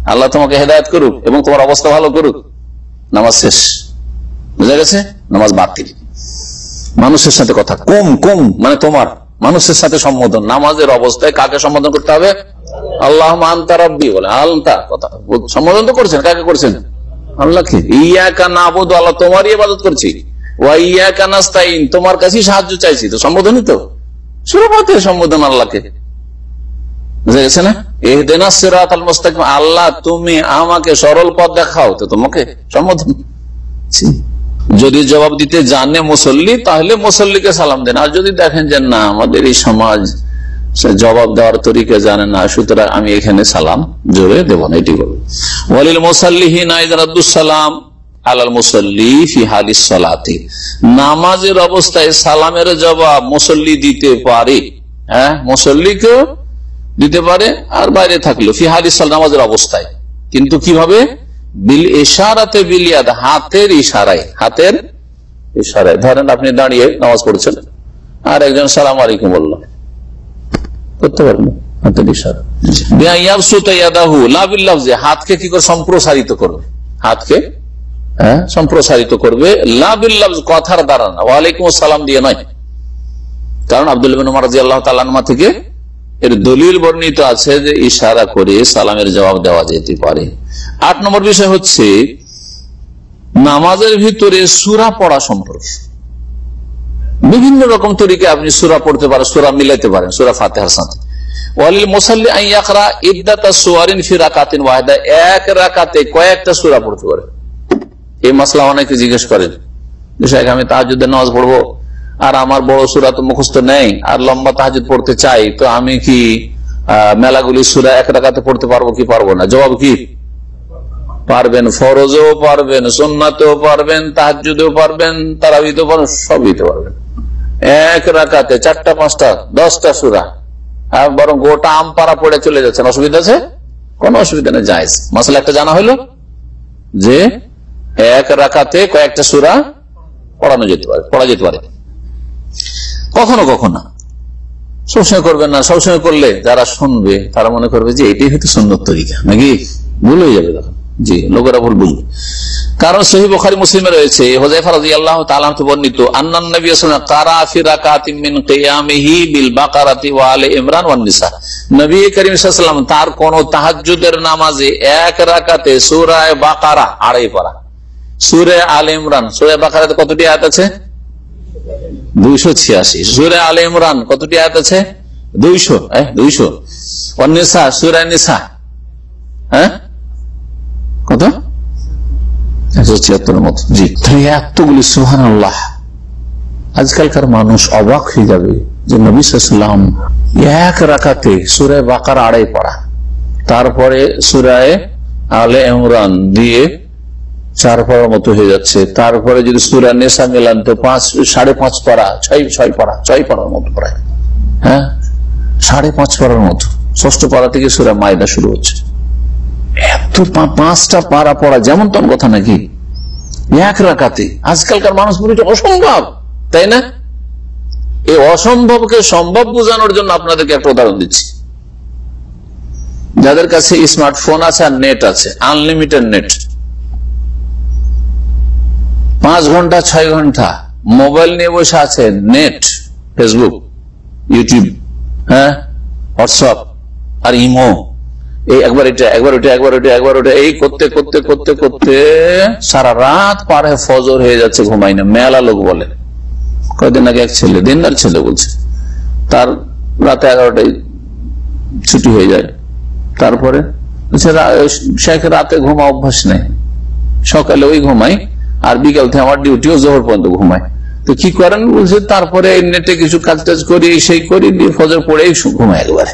A: আল্লাহ তোমাকে হেদায়ত করুক এবং তোমার অবস্থা ভালো করুক। নামাজ শেষ। বুঝা গেছে? নামাজ বাতিল। মানুষের সাথে কথা। কম কম মানে তোমার। মানুষের সাথে সম্বোধন। নামাজের অবস্থায় কাকে সম্বোধন করতে হবে? আল্লাহ আন্তা রব্বি বলে কথা। সম্বোধন তো করছেন, কাকে করছেন? আল্লাহকে। ইয়াকা না বোধ আল্লাহ, তোমারই ইবাদত করছি। ওয়াইয়াকা নাস্তাইন তোমার কাছেই সাহায্য চাইছি। তো সম্বোধনই তো? শুরুতে সম্বোধন আল্লাহকে। আল্লাহ তুমি আমাকে সরল পথ দেখাও। তো তোমাকে সম্বোধন। যদি জবাব দিতে জানে মুসল্লি, তাহলে মুসল্লিকে সালাম দেন। আর যদি দেখেন যে না, আমাদের এই সমাজ জবাব দেওয়ার তরিকে জানে না, সুতরাং আমি এখানে সালাম জোরে দেব না, এটি বলব ওয়ালিল মুসাল্লিহিন সালাম আলাল ফি নামাজের অবস্থায় সালামের জবাব মুসল্লি দিতে পারে হ্যাঁ? মুসল্লিকেও দিতে পারে আর বাইরে থাকল ফি নামাজের অবস্থায়। কিন্তু কীভাবে? বিল ইশারাতে বিলিয়াদ হাতের ইশারায় হাতের ইশারায়। ধরেন আপনি দাঁড়িয়ে নামাজ পড়ছেন, আর একজন সালাম আলাইকুম বলল। করতে ইশারা। হাতকে কি করে সম্প্রসারিত করবে? হাতকে হ্যাঁ সম্প্রসারিত করবে। কথার দ্বারা না। ওয়ালাইকুম আসসালাম দিয়ে নয়। কারণ আব্দুল আল্লাহ তালানমা থেকে এর দলিল বর্ণিত আছে যে ইশারা করে সালামের জবাব দেওয়া যেতে পারে। আট নম্বর বিষয় হচ্ছে, নামাজের ভিতরে সুরা পড়া সম্পর্কে। বিভিন্ন রকম তরিকে আপনি সুরা পড়তে পারেন, সুরা মিলাইতে পারেন, সুরা ফাতেহার সাথে। আমি লম্বা পড়তে চাই, তো আমি কি মেলাগুলি সুরা এক রাকাতে পড়তে পারব কি পারব না? জবাব কি? পারবেন, ফরজেও পারবেন, সোননাতেও পারবেন তাহাজুদেও পারবেন তারাবিতেও পারবেন, সবই তো পারবেন। এক রাকাতে, চারটা, পাঁচটা, দশটা সুরা। আর বরং গোটা আম পাড়া পড়ে চলে যাচ্ছেন। অসুবিধা আছে? কোন অসুবিধা নেই যায় মশলা একটা জানা হলো যে এক রাকাতে কয়েকটা সুরা পড়ানো যেতে পারে, পড়া যেতে পারে। কখনো কখনো। সবসময় করবেন না, সবসময় করলে যারা শুনবে, তারা মনে করবে যে এটাই হয়তো সুন্দর তরিকা। নাকি? ভুল হয়ে যাবে তখন। জি লোকেরা ভুল কারণ সহি বখারি মুসলিমে রয়েছে হোজাইফা রাদিয়াল্লাহু তাআলা থেকে বর্ণিত, আন্নান নবী সাল্লাল্লাহু কারা ফি কিয়ামিহি বিল বাকারাতি ওয়া আলি ইমরান ওয়ান নিসা। নবী করিম সাল্লাল্লাহু তার কোন তাহাজ্জুদের নামাজে এক রাকাতে সূরা বাকারা আড়াই পারা সূরা আলে ইমরান সূরা বাকারাতে কতটি আয়াত আছে? দুইশো ছিয়াশি। সুরে আল ইমরান কতটি আয়াত আছে? দুইশো দুইশো। অন্যসা সুরে নিসা। হ্যাঁ? কত একশো ছিয়াত্তর মতো। জি। এতগুলি সুহান আল্লাহ আজকালকার মানুষ অবাক হয়ে যাবে যে এক রাখাতে সুরে বাকার আড়াই পড়া। তারপরে সুরায় আলে ইমরান দিয়ে চার পাড়ার মতো হয়ে যাচ্ছে। তারপরে যদি সুরা নেশা মেলান তো পাঁচ, সাড়ে পাঁচ পাড়া, ছয় ছয় পাড়া, ছয় পাড়ার মতো প্রায় হ্যাঁ? সাড়ে পাঁচ পাড়ার মতো। ষষ্ঠ পাড়া থেকে সুরা মায়দা শুরু হচ্ছে। এত পাঁচটা পাড়া পড়া, যেমন তেমন কথা নাকি? এক রাখাতে আজকালকার মানুষ বলে অসম্ভব, তাই না? এই অসম্ভবকে সম্ভব বোঝানোর জন্য আপনাদেরকে একটা উদাহরণ দিচ্ছি। যাদের কাছে স্মার্টফোন আছে আর নেট আছে, আনলিমিটেড নেট। পাঁচ ঘণ্টা, ছয় ঘণ্টা মোবাইল নিয়ে বসে আছে নেট, ফেসবুক, ইউটিউব হ্যাঁ হোয়াটসঅ্যাপ আর ইমো। এই একবার এটা একবার ওটা একবার ওটা একবার ওটা এই করতে করতে করতে করতে সারা রাত পারে ফজর হয়ে যাচ্ছে ঘুমাই না। মেলা লোক বলে। কয়েকদিন আগে এক ছেলে দিনদার ছেলে বলছে, তার রাতে এগারোটায় ছুটি হয়ে যায়। তারপরে শেখ রাতে ঘুমা অভ্যাস নেই। সকালে ওই ঘুমাই, আর বিকাল থেকে আমার ডিউটিও জোহর পর্যন্ত ঘুমাই। তো কি করেন? বলছে, তারপরে নেটে কিছু কাজ টাজ করি, সেই করি ফজর পড়েই ঘুমাই একবারে।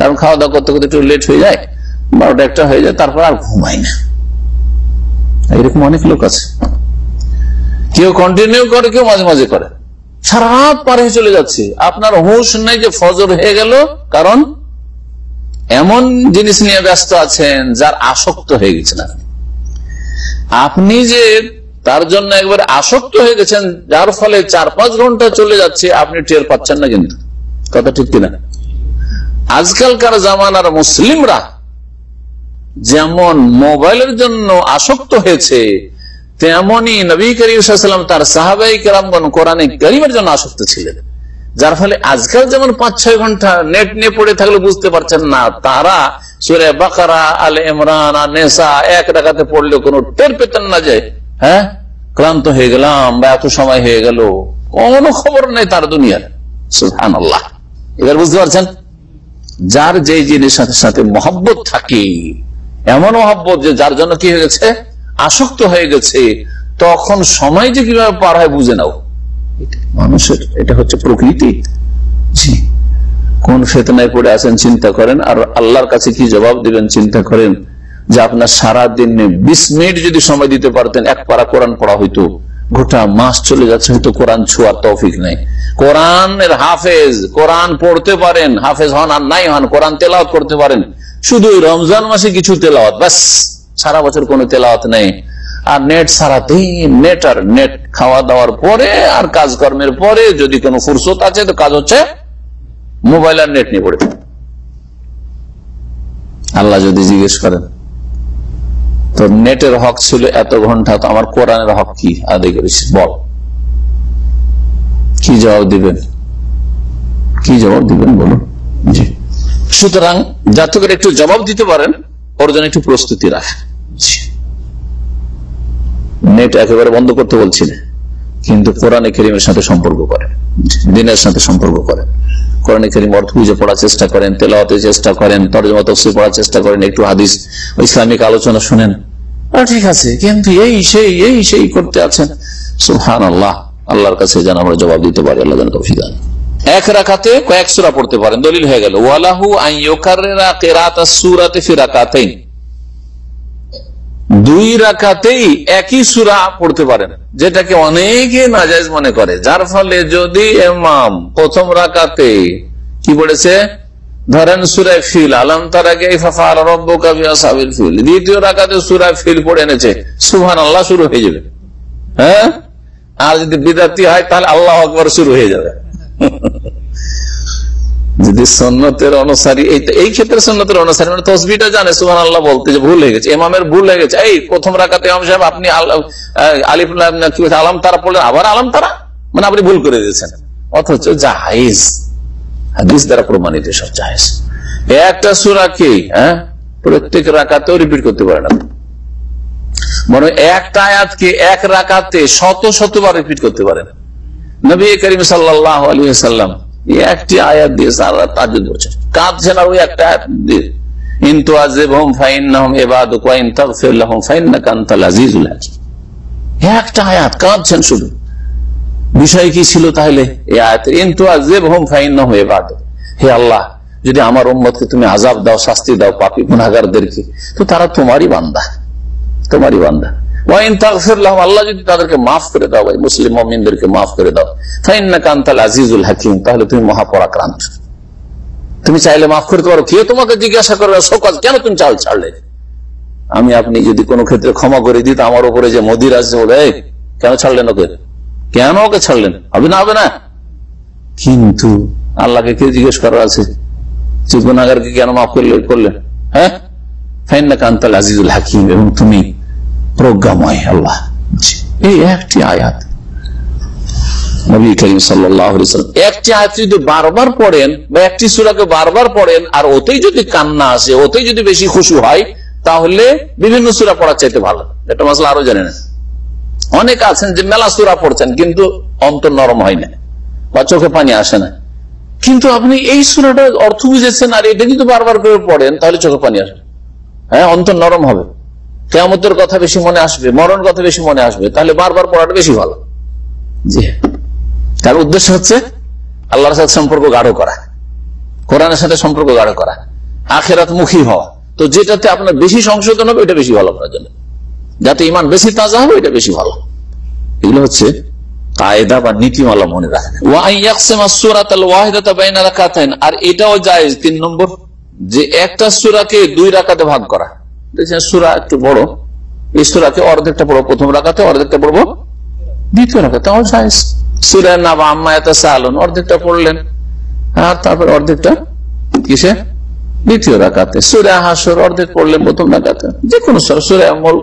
A: কারণ খাওয়া দাওয়া করতে করতে একটু লেট হয়ে যায়, বারোটা একটা হয়ে যায়, তারপর আর ঘুমাই না। এরকম অনেক লোক আছে। কেউ কন্টিনিউ করে, কেউ মাঝে মাঝে করে। সারা রাত চলে যাচ্ছে। আপনার হুঁশ নেই যে ফজর হয়ে গেল, কারণ এমন জিনিস নিয়ে ব্যস্ত আছেন যার আসক্ত হয়ে গেছেন আপনি। আপনি যে তার জন্য একবার আসক্ত হয়ে গেছেন, যার ফলে চার পাঁচ ঘণ্টা চলে যাচ্ছে, আপনি টের পাচ্ছেন না কিন্তু। কথা ঠিক কিনা? আজকালকার জামানার মুসলিমরা যেমন মোবাইলের জন্য আসক্ত হয়েছে, তেমনি নবী করিম তার সাহাবাই কেরামগণ কোরআনে করিমের জন্য আসক্ত ছিলেন। যার ফলে আজকাল যেমন পাঁচ ছয় ঘণ্টা নেট নিয়ে পড়ে থাকলে বুঝতে পারছেন না, তারা সুরে বাকারা, আল ইমরান নেশা এক রাখাতে পড়লে কোনো টের পেতেন না যায় হ্যাঁ ক্লান্ত হয়ে গেলাম বা এত সময় হয়ে গেল। কোনো খবর নেই তার দুনিয়ার। সুহান আল্লাহ এবার বুঝতে পারছেন? যার যে জিনিস সাথে সাথে মহব্বত থাকে, এমন মহব্বত যে যার জন্য কি হয়ে গেছে? আসক্ত হয়ে গেছে। তখন সময় যে কীভাবে পার হয় বুঝে নাও। মানুষের এটা হচ্ছে প্রকৃতি। জি। কোন ফেতনায় পড়ে আছেন চিন্তা করেন আর আল্লাহর কাছে কি জবাব দিবেন চিন্তা করেন যে আপনার সারা দিনে বিশ মিনিট যদি সময় দিতে পারতেন, এক পারা কোরআন পড়া হইতো। গোটা মাস চলে যাচ্ছে হয়তো কোরআন ছোঁয়ার তৌফিক নেই। কোরআনের হাফেজ, কোরআন পড়তে পারেন, হাফেজ হন আর নাই হন, কোরআন তেলাওয়াত করতে পারেন। শুধু রমজান মাসে কিছু তেলাওয়াত, ব্যাস, সারা বছর কোনো তেলাওয়াত নেই। আর নেট সারা দিন, নেট আর নেট খাওয়া দাওয়ার পরে আর কাজকর্মের পরে যদি কোনো ফুরসত আছে, তো কাজ হচ্ছে মোবাইল আর নেট নিয়ে পড়ে আল্লাহ যদি জিজ্ঞেস করেন তো নেটের হক ছিল এত ঘণ্টা, তো আমার কোরআনের হক কি? আদায় করেছি বল। কি জবাব দিবেন? কি জবাব দিবেন, বলুন। জি। সুতরাং যাতে করে একটু জবাব দিতে পারেন, ওর জন্য একটু প্রস্তুতি রাখেন। নেট একেবারে বন্ধ করতে বলছি না। কিন্তু কোরআনে করিমের সাথে সম্পর্ক করেন দিনের সাথে সম্পর্ক করেন কোরআনে করিম অর্থ বুঝে পড়ার চেষ্টা করেন, তেলাওয়াতের চেষ্টা করেন, তর্জমা তফসিল পড়ার চেষ্টা করেন, একটু হাদিস, ইসলামিক আলোচনা শুনেন। ঠিক আছে, কিন্তু এই সেই এই সেই করতে আছেন। সুহান আল্লাহ আল্লাহর কাছে যেন আমরা জবাব দিতে পারি, আল্লাহ যেন তৌফিক দান। এক রাখাতে কয়েক সুরা পড়তে পারেন, দলিল হয়ে গেল, ওয়ালাহু আইয়ুকাররা কিরাতাস সূরাতে ফি রাকাতাইন দুই রাখাতেই একই সুরা পড়তে পারেন, যেটাকে অনেকে নাজাইজ মনে করে। যার ফলে যদি এমাম প্রথম রাকাতে কি পড়েছে ধরেন সুরায় ফিল, আলম তার দ্বিতীয় রাকাতে সুরায় ফিল পড়ে এনেছে সুহান আল্লাহ শুরু হয়ে যাবে। হ্যাঁ? আর যদি বিদাতি হয়, তাহলে আল্লাহ আকবর শুরু হয়ে যাবে। যদি সন্ন্যতের অনুসারী, এই ক্ষেত্রে সন্ন্যতের অনুসারী মানে তসবিটা জানে সুহান আল্লাহ বলতে যে ভুল হয়ে গেছে এমামের ভুল হয়ে গেছে। এই প্রথম রাখাতে ইমাম সাহেব, আপনি আলিফ কি আলম তারা পড়লেন, আবার আলম তারা? মানে আপনি ভুল করে দিয়েছেন। অথচ জাহাইজ হাদিস দ্বারা প্রমাণিত সব জাহেজ। একটা সুরাকে হ্যাঁ? প্রত্যেক রাখাতেও রিপিট করতে পারে না বরং একটা আয়াতকে এক রাখাতে শত শতবার রিপিট করতে পারেন। নবী করিম সাল্লাহ আলী সাল্লাম একটি আয়াত দিয়ে সারা তাজুদ বলছেন কাঁদছেন আর ওই একটা আয়াত দিয়ে। বিষয় কি ছিল তাহলে? আল্লাহ, যদি আমার উম্মতকে তুমি আজাব দাও, শাস্তি দাও পাপি গুনাগারদেরকে তো তারা তোমারই বান্দা। তোমারই বান্দা। আল্লাহ যদি তাদেরকে মাফ করে দাও ভাই মুসলিম মুমিনদেরকে মাফ করে দাও। আনতাল আজিজুল হাকিম, তাহলে তুমি মহাপরাক্রান্ত। তুমি চাইলে মাফ করতে পারো। তোমাকে জিজ্ঞাসা করবে কেন তুমি চাল ছাড়লে? আমি আপনি যদি কোনো ক্ষেত্রে ক্ষমা করে দিই আমার উপরে যে মোদির আছে, বলে কেন ছাড়লেন ওকে? কেন ওকে ছাড়লেন? হবে না হবে না? কিন্তু আল্লাহকে কে জিজ্ঞেস করার আছে? গুণাগারকে কেন মাফ করলে, করলেন? হ্যাঁ? ফাইন্নাকা আনতাল আজিজুল হাকিম, এবং তুমি প্রজ্ঞাময় আল্লাহ। এই একটি আয়াত। আসে অনেক আছেন যে মেলা সুরা পড়ছেন, কিন্তু অন্তর নরম হয় না বা চোখে পানি আসে না। কিন্তু আপনি এই সুরাটার অর্থ বুঝেছেন, আর এটা যদি বারবার করে পড়েন, তাহলে চোখে পানি আসবে। হ্যাঁ অন্তর নরম হবে। কেমতের কথা বেশি মনে আসবে মরণ কথা বেশি মনে আসবে, তাহলে বারবার পড়াটা বেশি ভালো। জি। তার উদ্দেশ্য হচ্ছে আল্লাহর সাথে সম্পর্ক গাঢ় করা, কোরআনের সাথে সম্পর্ক গাঢ় করা, আখেরাত মুখী হওয়া। তো যেটাতে আপনার বেশি সংশোধন হবে, এটা বেশি ভালো করার জন্য। যাতে ইমান বেশি তাজা হবে, এটা বেশি ভালো। এগুলো হচ্ছে কায়দা বা নীতিমালা মনে রাখেন। আর এটাও যায় তিন নম্বর, যে একটা সুরাকে দুই রাখাতে ভাগ করা। সুরা একটু বড়, এই সুরাকে অর্ধেকটা পড়ব প্রথম রাখাতে অর্ধেকটা পড়ব দ্বিতীয় রাখাতে সুরা না বা আম্মা এত সালন অর্ধেকটা পড়লেন। আর তারপর অর্ধেকটা কিসে? দ্বিতীয় রাখাতে সুরা হাসর অর্ধেক পড়লেন প্রথম রাখাতে যে কোনো সুরা মল্ক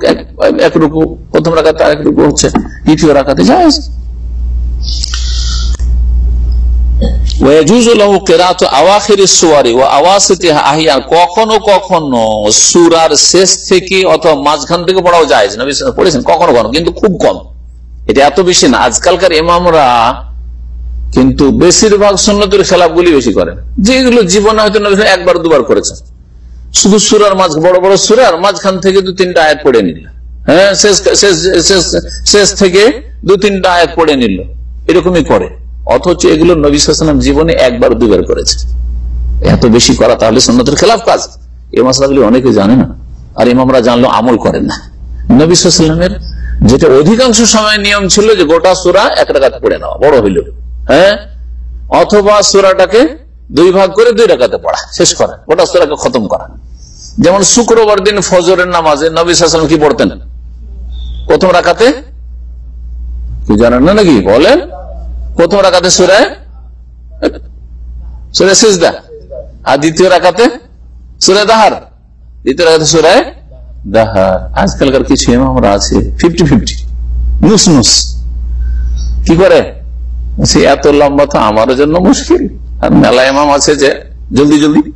A: এক রূপু প্রথম রাখাতে আরেক রূপু হচ্ছে, দ্বিতীয় রাখাতে যায় কখনো কখনো সুরার শেষ থেকে অথবা মাঝখান থেকে পড়াও যায় পড়েছেন কখনো কখনো, কিন্তু খুব কম। এটা এত বেশি না। আজকালকার ইমামরা কিন্তু বেশিরভাগ সন্ন্যতের খেলাফগুলি বেশি করেন যেগুলো জীবনে হয়তো একবার দুবার করেছেন। শুধু সুরার মাঝ, বড় বড় সুরার মাঝখান থেকে দু, তিনটা আয়াত পড়ে নিল। হ্যাঁ শেষ থেকে দু, তিনটা আয়াত পড়ে নিল। এরকমই করে। অথচ এগুলো নবী সালাম জীবনে একবার দুবার করেছে। এত বেশি করা তাহলে সন্ন্যতের খেলাফ কাজ। এই মশলাগুলি অনেকে জানে না, আর ইমামরা জানলেও আমল করেন না। নবী সালামের যেটা অধিকাংশ সময় নিয়ম ছিল যে গোটা সুরা এক রাখাতে পড়ে নেওয়া, বড় হইল। হ্যাঁ? অথবা সুরাটাকে দুই ভাগ করে দুই রাখাতে পড়া, শেষ করা, গোটা সুরাকে খতম করা। যেমন শুক্রবার দিন ফজরের নামাজে নবী সালাম কি পড়তেন? প্রথম রাখাতে কি জানেন না নাকি? বলেন। প্রথম রাখাতে সুরায় সুরায় সিজদা। আর দ্বিতীয় রাখাতে সুরায় দাহার। দ্বিতীয় রাখাতে সুরায় দাহার। আজকালকার কিছু আমরা আছে? ফিফটি ফিফটি নুস নুস। কি করে? সে এত লম্বা তো আমার জন্য মুশকিল। আর মেলা এমাম আছে যে জলদি জলদি।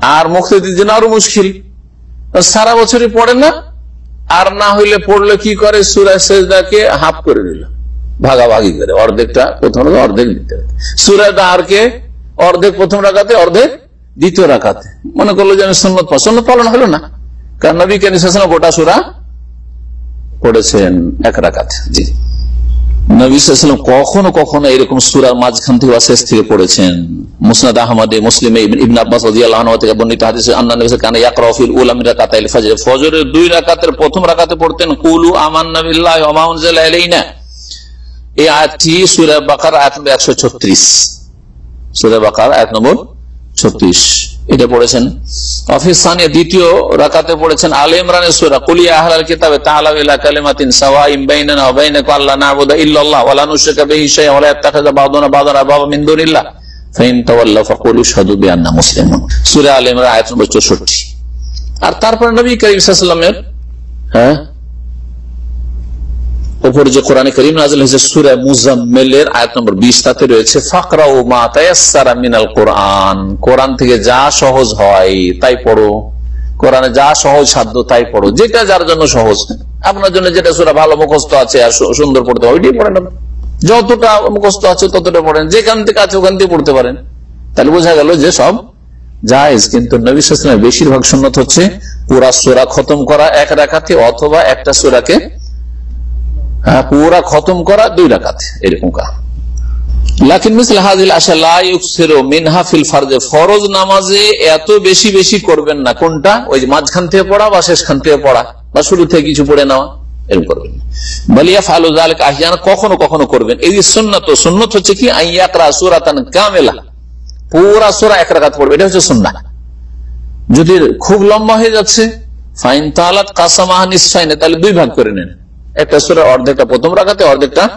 A: আর মুক্তির জন্য আরও মুশকিল। সারা বছরই পড়ে না? আর না হইলে পড়লে কি করে? সুরায় সেজদাকে হাফ করে নিল ভাগাভাগি করে, অর্ধেকটা প্রথম অর্ধেক দ্বিতীয় সুরা দাহারকে অর্ধেক প্রথম রাখাতে, অর্ধেক দ্বিতীয় রাখাতে। মনে করল যে আমি সন্ন্যত পালন হলো না? কারণ নবী কেন গোটা সুরা পড়েছেন এক রাখাতে। জি। কখনো কখনো এরকম সুরার মাঝখান থেকে বা শেষ থেকে পড়েছেন। মুসনাদ আহমদে, মুসলিম ইবন থেকে ফজরের দুই প্রথম রাকাতে পড়তেন, কুলু আমান্না বিল্লাহি ওয়া মা উনজিলা ইলাইনা। এই আয়াতটি সূরা বাকারা আয়াত নম্বর 136 সূরা বাকারা আয়াত নম্বর 36 এটা পড়েছেন দ্বিতীয় রাকাতে পড়েছেন আলে ইল্লাল্লাহ ফাইন ইমরান নম্বর 64 আর তারপর নবী করিম সাল্লাল্লাহু আলাইহি ওয়াসাল্লামের হ্যাঁ? ওপরে যে কোরআন করিম নাজিল হয়েছে, সুরা মুজাম্মেলের আয়াত নম্বর বিশ, তাতে রয়েছে ফাকরা ও মা তায়াসারা মিনাল কোরআন। কোরআন থেকে যা সহজ হয়, তাই পড়ো। কোরআনে যা সহজ সাধ্য, তাই পড়ো। যেটা যার জন্য সহজ। আপনার জন্য যেটা সুরা ভালো মুখস্থ আছে আর সুন্দর পড়তে হবে, ওইটাই পড়েন যতটা মুখস্থ আছে, ততটা পড়েন। যেখান থেকে আছে, ওখান থেকে পড়তে পারেন। তাহলে বোঝা গেল যে সব জায়েজ, কিন্তু নবী বেশিরভাগ সুন্নত হচ্ছে, পুরা সোরা খতম করা এক রাখাতে অথবা একটা সোরাকে পুরা খতম করা দুই রাকাত, এরকম কা ফরজ নামাজে এত বেশি বেশি করবেন না। কোনটা? ওই মাঝখান থেকে পড়া বা শেষখান থেকে পড়া, বা শুরু থেকে কিছু করবেন। কখনো কখনো করবেন। এই যে সুন্নত হচ্ছে কি? আইয়াকরা সুরাতান কামেলা। পুরা সুরা এক রাকাত পড়বে, এটা হচ্ছে সুন্না যদি খুব লম্বা হয়ে যাচ্ছে, ফাইন তালাত কাসামাহ নিশ্চয় তাহলে দুই ভাগ করে নেন। একটা সুরের অর্ধেকটা, প্রথম রাখাতে অর্ধেকটা,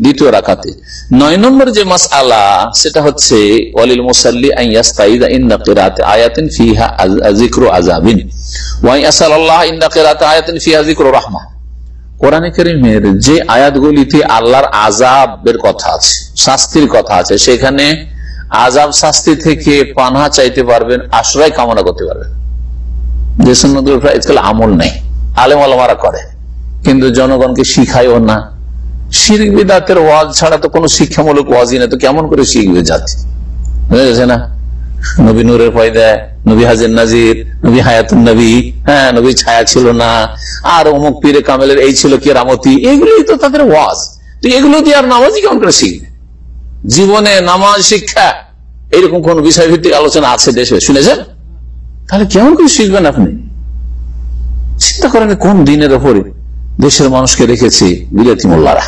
A: দ্বিতীয় রাখাতে। নয় নম্বর যে মাস আলা সেটা হচ্ছে, ওয়ালিল মুসাল্লি আয়াতিন ফিহা আজাবিন যে আয়াতগুলিতে আল্লাহর আজাবের কথা আছে, শাস্তির কথা আছে, সেখানে আজাব শাস্তি থেকে পানহা চাইতে পারবেন, আশ্রয় কামনা করতে পারবেন। যে সন্ন্যদের আমল নেই, আলেম আলমারা করে। কিন্তু জনগণকে শিখায়ও না। শিরিক বিদাতের ওয়াজ ছাড়া তো কোনো শিক্ষামূলক ওয়াজই না। তো কেমন করে শিখবে জাতি? বুঝেছে না? নবী নূরের পয়দায় নবী হাজির নাজির, নবী হায়াতুল নবী হ্যাঁ নবী ছায়া ছিল না। আর অমুক পীরে কামেলের এই ছিল কেরামতি। এগুলোই তো তাদের ওয়াজ। তো এগুলো দিয়ে আর নামাজই কেমন করে শিখবে? জীবনে নামাজ, শিক্ষা, এরকম কোন বিষয় ভিত্তিক আলোচনা আছে দেশে? শুনেছেন? তাহলে কেমন করে শিখবেন আপনি? চিন্তা করেন কোন দিনের ওপরে? দেশের মানুষকে রেখেছি বিলেতি মোল্লারা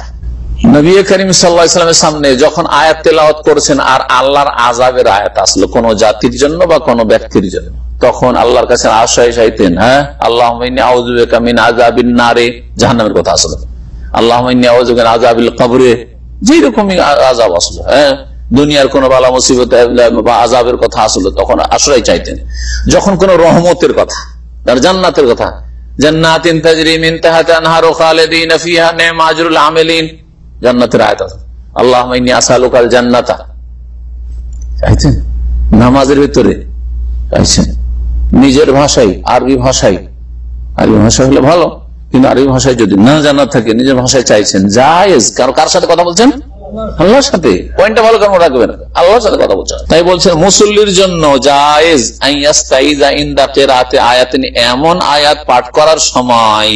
A: নবী করিম সাল্লাহামের সামনে যখন আয়াত তেলাওয়াত করেছেন, আর আল্লাহর আজাবের আয়াত আসলো কোন জাতির জন্য বা কোন ব্যক্তির জন্য, তখন আল্লাহর কাছে আশ্রয় চাইতেন হ্যাঁ? আল্লাহ আউজুবিন আজাবিন নারে, জাহান্নামের কথা আসলো। আল্লাহ আজাবিল কবরে, যেরকমই আজাব আসলো হ্যাঁ? দুনিয়ার কোন বালা মুসিবত বা আজাবের কথা আসলো, তখন আশ্রয় চাইতেন। যখন কোন রহমতের কথা জান্নাতের কথা জান্নাতের আসআলুকাল জান্নাতা। চাইছেন নামাজের ভিতরে। চাইছেন নিজের ভাষায়, আরবি ভাষায়। আরবি ভাষা হলে ভালো। কিন্তু আরবি ভাষায় যদি না জানা থাকে, নিজের ভাষায় চাইছেন, জায়েজ। কারও কার সাথে কথা বলছেন? আল্লাহর সাথে। পয়েন্টটা ভালো কেমন রাখবেন। আল্লাহর সাথে কথা বলছেন। তাই বলছেন মুসল্লির জন্য জায়েজ আয়াতিন এমন আয়াত পাঠ করার সময়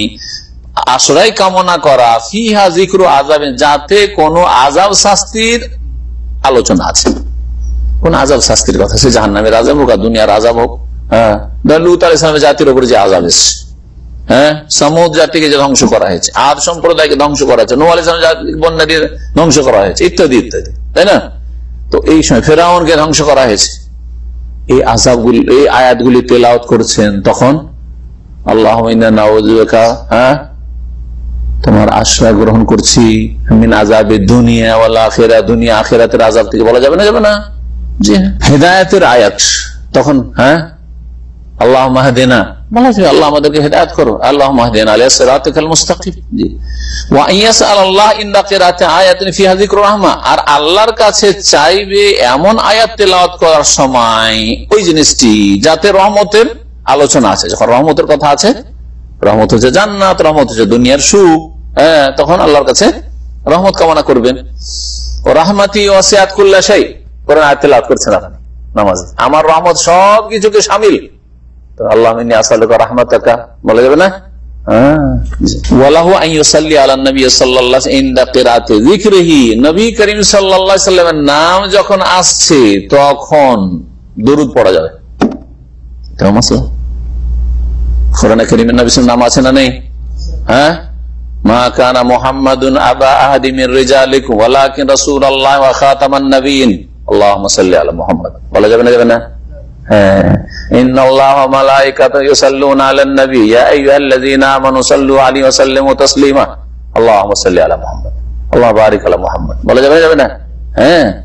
A: আশ্রয় কামনা করা ফিহা জিক্রু আজাব যাতে কোন আজাব শাস্তির আলোচনা আছে। কোন আজাব শাস্তির কথা? সে জাহান নামের আজাব হোক আর দুনিয়ার আজাব হোক। হ্যাঁ লুত আল ইসলামের জাতির উপরে যে আজাব এসছে। হ্যাঁ? ধ্বংস করা হয়েছে, আদ সম্প্রদায়কে ধ্বংস করা হয়েছে বন্যা দিয়ে ধ্বংস করা হয়েছে, ইত্যাদি ইত্যাদি, তাই না? তো এই সময় ফেরাউনকে ধ্বংস করা হয়েছে। এই এই আয়াতগুলি তেলাওত করছেন তখন আল্লাহ হ্যাঁ? তোমার আশ্রয় গ্রহণ করছি দুনিয়া আখেরা, দুনিয়া আখেরাতের আজাব থেকে বলা যাবে না যাবে না? জি হেদায়তের আয়াত, তখন হ্যাঁ? আল্লাহ মাহদেনা বলা যাবে আল্লাহ আমাদেরকে হেদায়ত করো আল্লাহ মাহদেন আলিয়াল মুস্তাকিম। জি। আর আল্লাহর কাছে চাইবে এমন আয়াত তেলাওয়াত করার সময় ওই জিনিসটি যাতে রহমতের আলোচনা আছে। যখন রহমতের কথা আছে রহমত হচ্ছে জান্নাত রহমত হচ্ছে দুনিয়ার সুখ। হ্যাঁ তখন আল্লাহর কাছে রহমত কামনা করবেন। ও রাহমাতি ওয়াসিয়াত কুল্লা সেই কোরআন আয়াত তেলাওয়াত করছেন আপনি। নামাজে। আমার রহমত সব কিছুকে শামিল হ্যাঁ। নবী নবী নাম যখন আসছে, তখন দরুদ পড়া যাবে। এটা মাসলা কোরআনে কারীমের নবীর নাম আছে না নেই? হ্যাঁ? মা কানা বলা যাবে না যাবে না? হ্যাঁ। নবী। হ্যাঁ।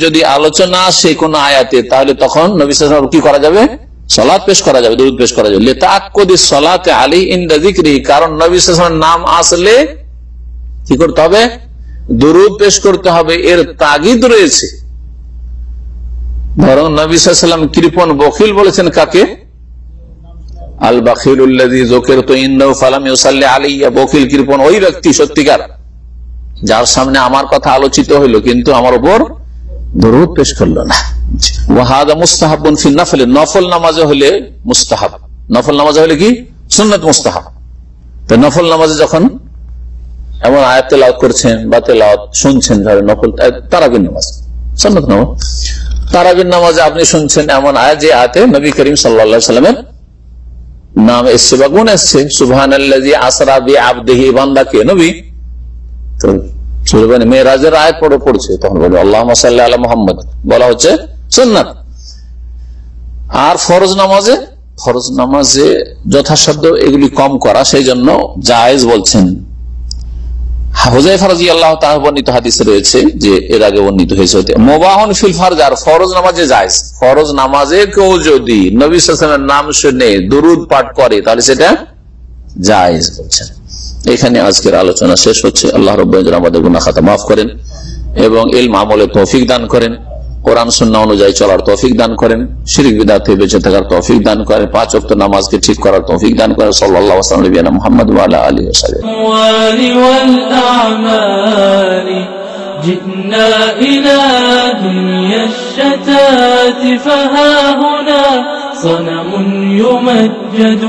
A: যদি আলোচনা আসে কোন আয়াতে, তাহলে তখন নবী কি করা যাবে? সলাদ পেশ করা যাবে দূর পেশ করা যাবে। লেতাক্কদি সলাতে আলী ইন্দা যিকরি কারণ নবী নাম আসলে কি করতে হবে? দরুদ পেশ করতে হবে, এর তাগিদ রয়েছে। বরং নবী সাল্লাম কৃপন বকিল বলেছেন কাকে? আল আলিয়া বকিল কৃপন ওই ব্যক্তি সত্যিকার, যার সামনে আমার কথা আলোচিত হইল, কিন্তু আমার উপর দরুদ পেশ করল না। ওয়াহাদা মুস্তাহাবুন ফি নফলে, নফল নামাজে হলে মুস্তাহাব। নফল নামাজে হলে কি? সুন্নত মুস্তাহাব। তো নফল নামাজে যখন এমন আয়াত তেলাওয়াত করছেন বা তেলাওয়াত শুনছেন, ধরেন নফল তারাবিন নামাজ। সন্নত নামাজ। নামাজে আপনি শুনছেন এমন আয়াত যে আয়াতে নবী করিম সাল্লা সাল্লামের নাম এসছে বা গুণ এসছে। সুবহান আসরা আবদেহি নবী। আয়াত পড়ে পড়ছে, তখন আল্লাহ আল্লাহ মোহাম্মদ। বলা হচ্ছে আর ফরজ নামাজে? ফরজ নামাজে যথাসাধ্য এগুলি কম করা সেই জন্য জায়েজ বলছেন হুজাই ফরাজি আল্লাহ তাহ বর্ণিত হাদিস রয়েছে যে এর আগে বর্ণিত হয়েছে মোবাহন ফিল ফারজার ফরজ নামাজে যায় ফরজ নামাজে কেউ যদি নবী সালামের নাম শুনে দুরুদ পাঠ করে, তাহলে সেটা জায়েজ বলছেন এখানে আজকের আলোচনা শেষ হচ্ছে। আল্লাহ রব আমাদের গুনা খাতা মাফ করেন এবং এলম মামলে তৌফিক দান করেন। কোরআন সুন্না অনুযায়ী চলার তৌফিক দান করেন শিরিক বিদা থেকে বেঁচে থাকার তৌফিক দান করেন পাঁচ অক্ট নামাজকে ঠিক করার তৌফিক দান করেন সাল্লাহ মোহাম্মদ আলী
B: جئنا إلى دنيا الشتات فها هنا صنم يمجد